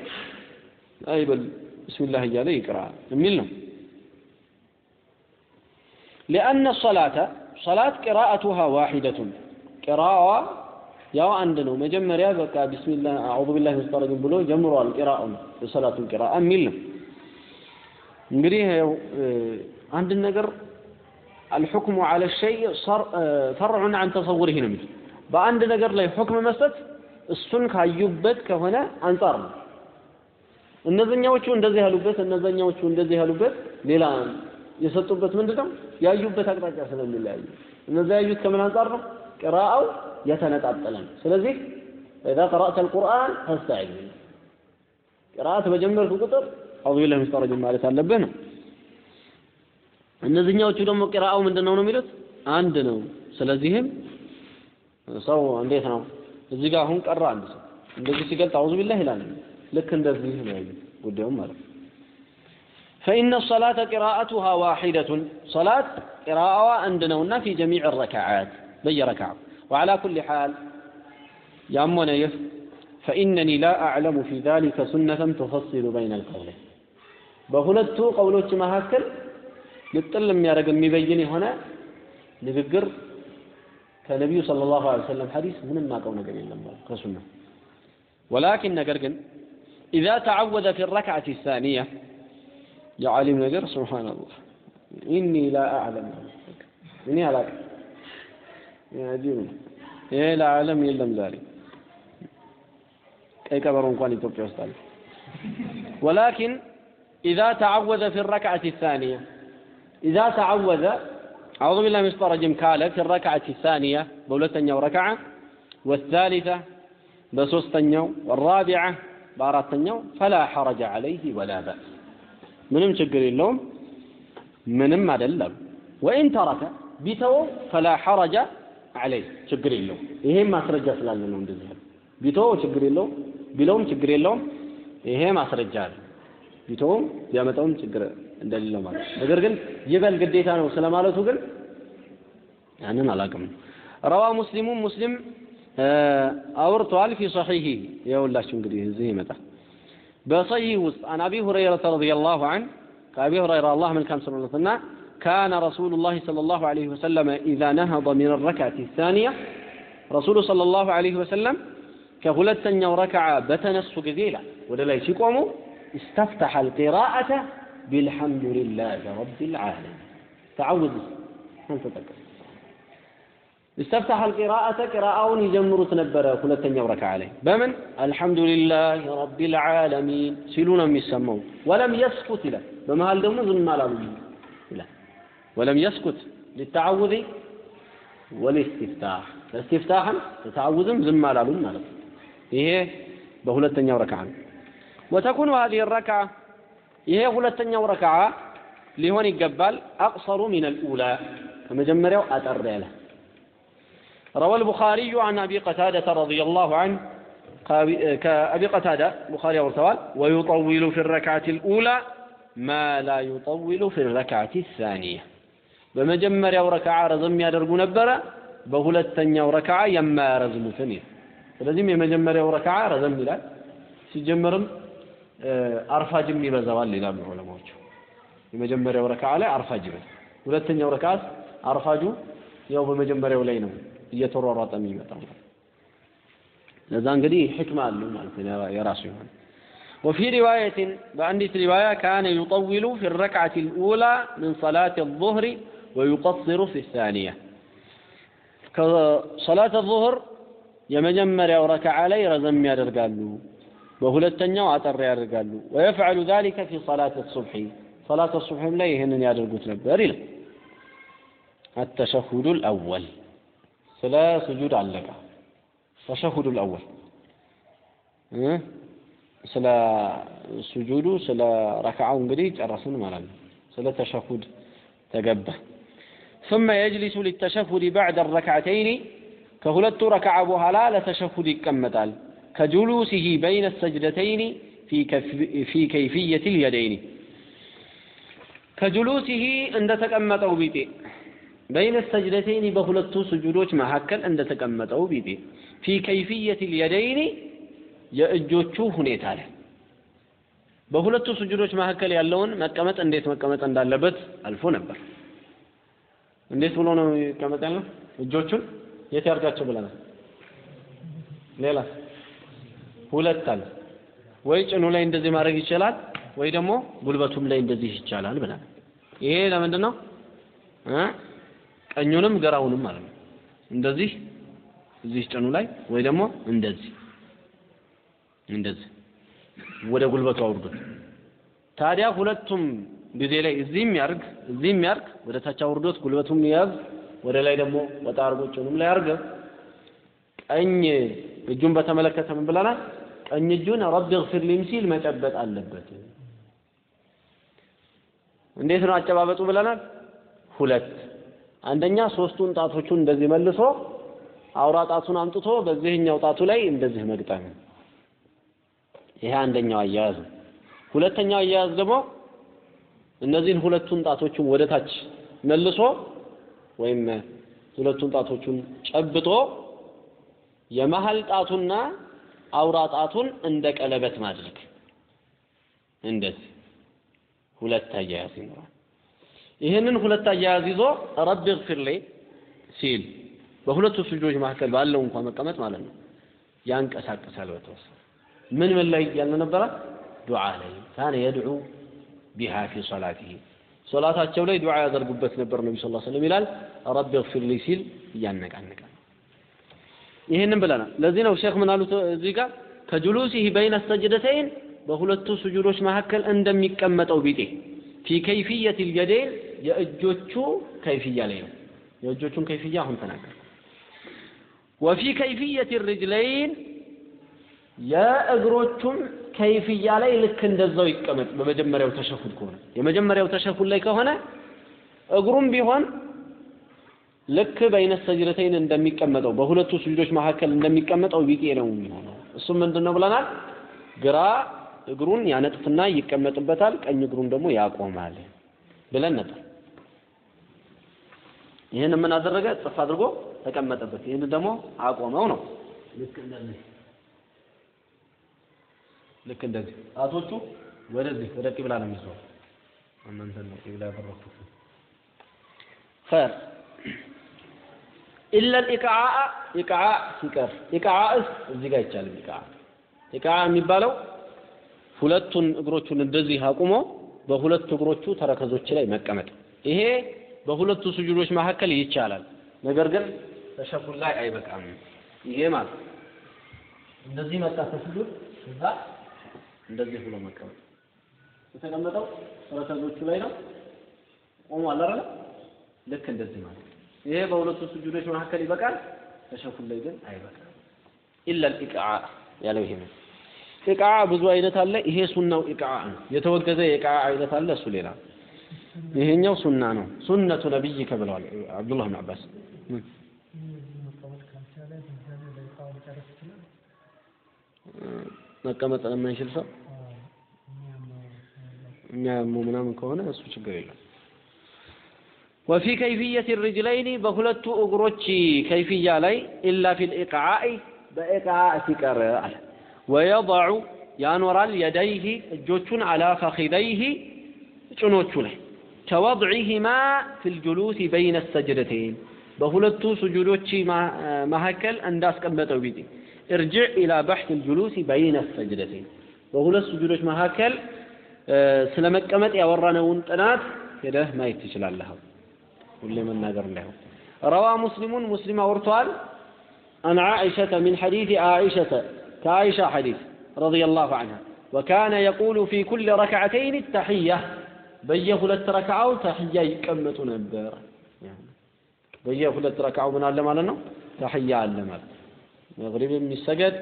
አይበል ቢስሚላህ እያለ ይቅራ የሚል ነው። ሊአነ ሰላተ ሰላት ቅራአቱሃ ዋሒደቱን ቅራዋ ያው አንድ ነው። መጀመሪያ በቃ ቢስሚላህ አዑዙ ቢላሂ ሚነ ሸይጣን ረጂም ብሎ ጀምሯል ቂራአውን የሰላቱን ቂራአ የሚል ነው እንግዲህ አንድን ነገር አልሁክሙ አለ ሸይ ፈርዑን አን ተሰውሪህ ነው የሚል በአንድ ነገር ላይ ሁክም መስጠት እሱን ካዩበት ከሆነ አንጻር ነው። እነዚህኛዎቹ እንደዚህ ያሉበት እነዚህኛዎቹ እንደዚህ ያሉበት ሌላ የሰጡበት ምንድነው ያዩበት አቅጣጫ ስለሚለያዩ እነዚያ ያዩት ከምን አንጻር ነው? ቅራአው የተነጣጠለ ነው። ስለዚህ ኢዛ ቀራእተ አልቁርአን ፈስተዒዝ ቅራአት በጀመርክ ቁጥር አዑዙ ቢላሂ ሚነ ሸይጣን ረጂም ማለት አለብህ ነው እነዚህኛዎቹ ደግሞ ቅራአው ምንድን ነው ነው የሚሉት አንድ ነው ስለዚህም ሰው እንዴት ነው እዚህ ጋር አሁን ቀራ አንድ ሰው እንደዚህ ሲገልጥ አዑዙ ቢላህ ይላል ልክ እንደዚህ ነው ያዩት ጉዳዩም ማለት ነው فإن الصلاة قراءتها واحدة صلاة قراءة عندنا في جميع الركعات بي ركعة وعلى كل حال يا منيف فإنني لا أعلم في ذلك سنة تفصل بين القولين በሁለቱ ቀውሎች መካከል ልጥል የሚያደርግ የሚበይን የሆነ ንግግር ከነቢዩ ሰለላሁ ዐለይሂ ወሰለም ሐዲስ ምንም ማቀው ነገር የለም አሉ ከሱና ወላኪን ነገር ግን ኢዛ ተዓወዘ ፊ ረክዓት ሳኒያ የዓሊም ነገር ሱብሓነላህ ኢኒ ላ አዕለም እኔ አላቅም አጂብ ነው ይሄ ለዓለም የለም ዛሬ ቀይ ቀበሮ እንኳን ኢትዮጵያ ውስጥ አለ ወላኪን إذا تعوذ في الركعة الثانية. إذا تعوذ أعوذ بالله من الشيطان الرجيم قال في الركعة الثانية بولتنيا وركعة والثالثة بسوستنيا والرابعة باراتنيا فلا حرج عليه ولا بأس. منم شقر اللوم من ما دلم وإن ترك بيتو فلا حرج عليه. شكر اللوم إيهما ما سرجة سلالة دزهر بيتو شكر اللوم بلوم شكر اللوم إيهما ما سرجة ቢተውም ቢያመጣውም ችግር እንደሌለው ማለት ነገር ግን ይበል ግዴታ ነው ስለማለቱ ግን ያንን አላውቅም ረዋ ሙስሊሙም ሙስሊም አውርቷል ፊ ሰሒሂ ይኸውላችሁ እንግዲህ እዚህ ይመጣል በሰሒህ ውስጥ አን አቢ ሁረይረተ ረዲየላሁ ዐን ከአቢ ሁረይራ አላህ መልካም ስምለትና كان رسول الله صلى الله عليه وسلم إذا نهض من الركعة الثانية رسول صلى الله عليه وسلم كهلتن ركعة بتنسو جزيلا ودلا يشيكومو استفتح القراءة بالحمد لله رب العالمين. تعوذ أنت تذكر. استفتح القراءة قراءون يجمر تنبرا كل وركع عليه. بمن؟ الحمد لله رب العالمين. سيلون من يسمون ولم يسكت له. بما هل دمون ذن لا. ولم يسكت للتعوذ والاستفتاح. استفتاحا لتعوذ ذن مالا مالك إيه بهلتنيا عليه وتكون هذه الركعة ይሄ ሁለተኛው ረክዓ ሊሆን ይገባል أقصر من الأولى ከመጀመሪያው አጠር ያለ روى البخاري عن أبي قتادة رضي الله عنه كأبي قتادة بخاري ورسوال ويطول في الركعة الأولى ما لا يطول في الركعة الثانية በመጀመሪያው ረክዓ ረዘም ያደርጉ ነበረ በሁለተኛው ረክዓ የማያረዝሙትን ስለዚህም የመጀመሪያው ረክዓ ረዘም ይላል ሲጀመርም አርፋጅም ይበዛዋል ይላሉ ዑለማዎቹ የመጀመሪያው ረክዓ ላይ አርፋጅ ይበዛል ሁለተኛው ረክዓት አርፋጁ ያው በመጀመሪያው ላይ ነው እየተሯሯጠ የሚመጣው ለዛ እንግዲህ ሕክማ አለው ማለት ነው የራሱ የሆነ وفي رواية بأنديت رواية كان يطول في الركعة الأولى من صلاة الظهر ويقصر في الثانية كصلاة الظهر يمجمر أو ركع علي رزم يرقالو وهلتنيا وأتر يرقالو ويفعل ذلك في صلاة الصبح صلاة الصبح لا يهنن يرقوت نبر التشهد الأول سلا سجود علق التشهد الأول أه؟ ስለ ሱጁዱ ስለ ረክዓው እንግዲህ ጨረስን ማለት ነው ስለ ተሸሁድ ተገባ ثم يجلس للتشهد بعد الركعتين كهلت ركع بوهلا لتشهد يقمطال كجلوسه بين السجدتين في, في كيفية اليدين كجلوسه عند تقمت أو بيتي بين السجدتين بخلت سجودوش محكل عند تقمت أو بيتي في كيفية اليدين يأجوتشو هنيتا له በሁለቱ ስጁዶች መካከል ያለውን መቀመጥ እንዴት መቀመጥ እንዳለበት አልፎ ነበር። እንዴት ብሎ ነው የሚቀመጥ ያለው? እጆቹን የት ያርጋቸው ብለናል። ሌላስ ሁለት አለ። ወይ ጭኑ ላይ እንደዚህ ማድረግ ይችላል፣ ወይ ደግሞ ጉልበቱም ላይ እንደዚህ ይቻላል ብለናል። ይሄ ለምንድን ነው? ቀኙንም ግራውንም ማለት ነው። እንደዚህ እዚህ ጭኑ ላይ ወይ ደግሞ እንደዚህ እንደዚህ ወደ ጉልበቱ አውርዶት ታዲያ ሁለቱም ጊዜ ላይ እዚህም ያርግ እዚህም ያርግ ወደ ታች አውርዶት ጉልበቱም ያዝ ወደ ላይ ደግሞ ወጣ አርጎ ጭኑም ላይ አርገ ቀኝ እጁን በተመለከተ ምን ብለናል? ቀኝ እጁን ረቢ እግፊር ሊም ሲል መጨበጥ አለበት። እንዴት ነው አጨባበጡ ብለናል? ሁለት አንደኛ ሶስቱን ጣቶቹን እንደዚህ መልሶ አውራ ጣቱን አምጥቶ በዚህኛው ጣቱ ላይ እንደዚህ መግጠም ይሄ አንደኛው አያያዝ ሁለተኛው አያያዝ ደግሞ እነዚህን ሁለቱን ጣቶቹን ወደ ታች መልሶ ወይም ሁለቱን ጣቶቹን ጨብጦ የመሀል ጣቱና አውራ ጣቱን እንደ ቀለበት ማድረግ። እንደዚህ ሁለት አያያዝ ይኖራል። ይህንን ሁለት አያያዝ ይዞ رب اغفر لي ሲል በሁለቱ ስጁዶች መካከል ባለው እንኳን መቀመጥ ማለት ነው ያንቀሳቅሳል በተወሰነ። ምን ምን ላይ ያለ ነበረ? ዱዓ ላይ كان يدعو بها في صلاته። ሶላታቸው ላይ ዱዓ ያደርጉበት ነበር ነቢ ስ ሰለም ይላል رب اغفر لي ሲል እያነቃነቃል ይህንን ብለናል ለዚህ ነው ሼክ ምን አሉት እዚህ ጋር ከጁሉሲህ በይነ ሰጅደተይን በሁለቱ ስጁዶች መካከል እንደሚቀመጠው ቢጤ ፊ ከይፍየት ልየደይን የእጆቹ ከይፍያ ላይ ነው የእጆቹን ከይፍያ አሁን ተናገር ወፊ ከይፍየት ርጅለይን የእግሮቹም ከይፍያ ላይ ልክ እንደዛው ይቀመጥ በመጀመሪያው ተሸሁድ ከሆነ የመጀመሪያው ተሸሁድ ላይ ከሆነ እግሩም ቢሆን ልክ በይነ ሰጅደተይን እንደሚቀመጠው በሁለቱ ስጁዶች መካከል እንደሚቀመጠው ቢጤ ነው የሚሆነው። እሱም ምንድን ነው ብለናል? ግራ እግሩን ያነጥፍና ይቀመጥበታል ቀኝ እግሩን ደግሞ ያቆማል ብለን ነበር። ይህን ምን አደረገ? ጽፍ አድርጎ ተቀመጠበት። ይህን ደግሞ አቆመው ነው። ልክ እንደዚህ። ልክ እንደዚህ። ጣቶቹ ወደዚህ ወደ ቂብላ ነው የሚዞሩ እናንተ ነው ቂብላ ያደረኩት። ኸይር ኢላ ልኢቅዓ ኢቅዓ ሲቀር ኢቅዓእስ እዚህ ጋር አይቻልም ኢቅዓ ኢቅዓ የሚባለው ሁለቱን እግሮቹን እንደዚህ አቁሞ በሁለቱ እግሮቹ ተረከዞች ላይ መቀመጥ። ይሄ በሁለቱ ስጁዶች መካከል ይቻላል። ነገር ግን ተሸሁድ ላይ አይበቃም። ይሄ ማለት እንደዚህ መጣ ተስጁድ እዛ እንደዚህ ብሎ መቀመጥ። የተቀመጠው ተረከዞቹ ላይ ነው። ቆሟል አይደል? ልክ እንደዚህ ማለት ይሄ በሁለቱ ስጁዶች መካከል ይበቃል? ተሸኩል ላይ ግን አይበቃም። ኢላ ልኢቅዓ ያለው ይሄ ነው። ኢቅዓ ብዙ አይነት አለ። ይሄ ሱናው ኢቅዓ ነው። የተወገዘ የኢቅዓ አይነት አለ እሱ ሌላ። ይሄኛው ሱና ነው። ሱነቱ ነብይከ ብለዋል አብዱላህ ብን አባስ። መቀመጥ ለማይችል ሰው? የሚያመው ምናምን ከሆነ እሱ ችግር የለም وفي كيفية الرجلين بخلت أغرتشي كيفية لي إلا في الإقعاء بإقعاء سكر. ويضع يانور يديه جوتش على فخذيه جنوتش له. كوضعهما في الجلوس بين السجدتين. بخلت سجودوتشي مهكل أنداس كمبتو بيدي. ارجع إلى بحث الجلوس بين السجدتين. በሁለት آه، كمت يا ورانا ونتنات ጥናት ما ማየት ትችላለህ። كلما نادر له. روى مسلم مسلم ورطال أن عائشة من حديث عائشة كعائشة حديث رضي الله عنها. وكان يقول في كل ركعتين التحية بيه للتركعة تحية كمة نبارة بيه للتركعة من ألم لنا تحية ألم مغرب من السجد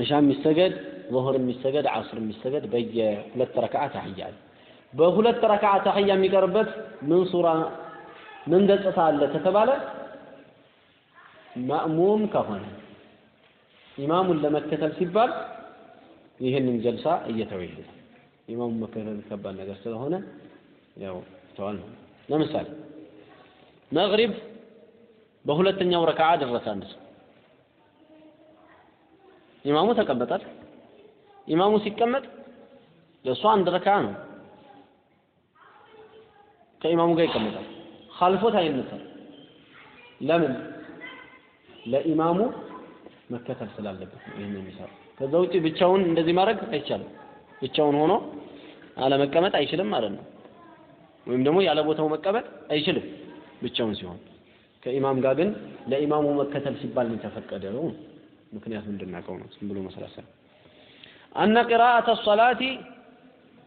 عشان من السجد ظهر من السجد عصر من السجد بيه للتركعة تحية علم በሁለት ረክዓ ተህያ የሚቀርበት ምን ሱራ ምን ገጽታ አለ ከተባለ ማእሙም ከሆነ ኢማሙን ለመከተል ሲባል ይህንን ጀልሳ እየተወ ይሄዳል። መከተል ከባድ ነገር ስለሆነ ያው ተዋል ለምሳሌ መግሪብ በሁለተኛው ረክዓ ደረሰ አንድ ሰው ኢማሙ ተቀመጣል። ኢማሙ ሲቀመጥ ለእሱ አንድ ረክዓ ነው። ከኢማሙ ጋር ይቀመጣል። ካልፎት አይነሳም። ለምን? ለኢማሙ መከተል ስላለበት ነው ይህን የሚሰራው። ከዛ ውጭ ብቻውን እንደዚህ ማድረግ አይቻልም። ብቻውን ሆኖ አለመቀመጥ አይችልም ማለት ነው። ወይም ደግሞ ያለ ቦታው መቀመጥ አይችልም ብቻውን ሲሆን። ከኢማም ጋር ግን ለኢማሙ መከተል ሲባል ነው የተፈቀደው። ምክንያቱም እንድናውቀው ነው። ዝም ብሎ መሰላሰል አነ ቂራአተ ሶላቲ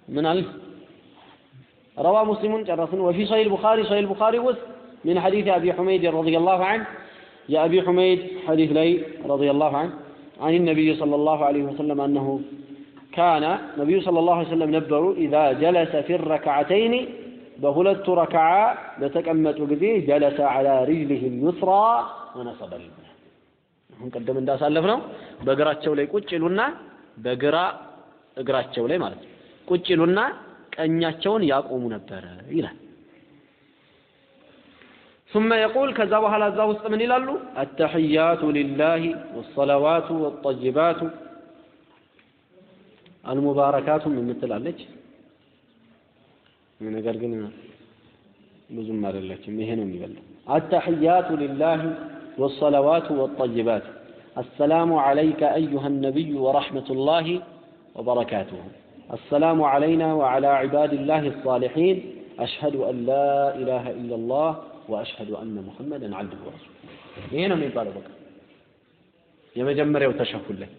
ምን አለ روى مسلم جرس وفي صحيح البخاري صحيح البخاري وسط من حديث أبي حميد رضي الله عنه يا أبي حميد حديث لي رضي الله عنه عن النبي صلى الله عليه وسلم أنه كان النبي صلى الله عليه وسلم نبر إذا جلس في الركعتين بهلت ركعة بتكمت وقدي جلس على رجله اليسرى ونصب اليمنى አሁን ቀደም እንዳሳለፍነው በእግራቸው ላይ ቁጭ ይሉና በግራ እግራቸው ላይ ማለት ነው ቁጭ ይሉና ቀኛቸውን ያቆሙ ነበረ ይላል ثم يقول كذا بحال እዛ ውስጥ ምን ይላሉ التحيات لله والصلوات والطيبات المباركات ምን ትላለች ነገር ግን ብዙም አይደለችም። ይሄ ነው የሚበልጠው። አተሕያቱ ሊላህ ወሰለዋቱ ወጠይባት السلام عليك أيها النبي ورحمة الله وبركاته السلام علينا وعلى عباد الله الصالحين أشهد أن لا إله إلا الله وأشهد أن محمدا عبده ورسوله ይሄ ነው የሚባለው በቃ የመጀመሪያው ተሸሁድ ላይ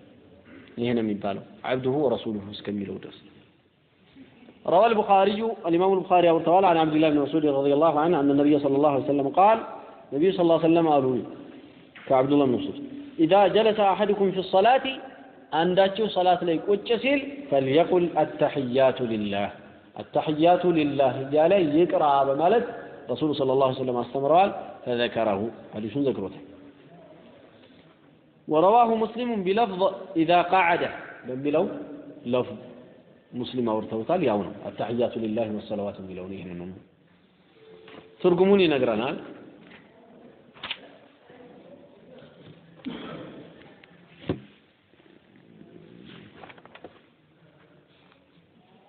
ይሄ ነው የሚባለው عبده ورسوله እስከሚለው ድረስ روى البخاري الإمام البخاري أبو الطوال عن عبد الله بن مسعود رضي الله عنه أن النبي صلى الله عليه وسلم قال النبي صلى الله عليه وسلم قالوا كعبد الله بن مسعود إذا جلس أحدكم في الصلاة عنداتشو صلاة ليك وتشسيل فليقل التحيات لله التحيات لله جالا يقرا بمالت رسول صلى الله عليه وسلم استمرال فذكره حديث ذكرته ورواه مسلم بلفظ إذا قعد بملو لفظ مسلم أورثه قال التحيات لله والصلوات بلونه ترجموني نقرانال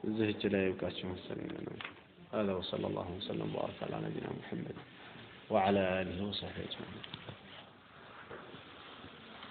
እዚህች ላይ ይብቃችሁ መሰለኝ هذا وصلى الله وسلم وبارك على نبينا محمد وعلى اله وصحبه اجمعين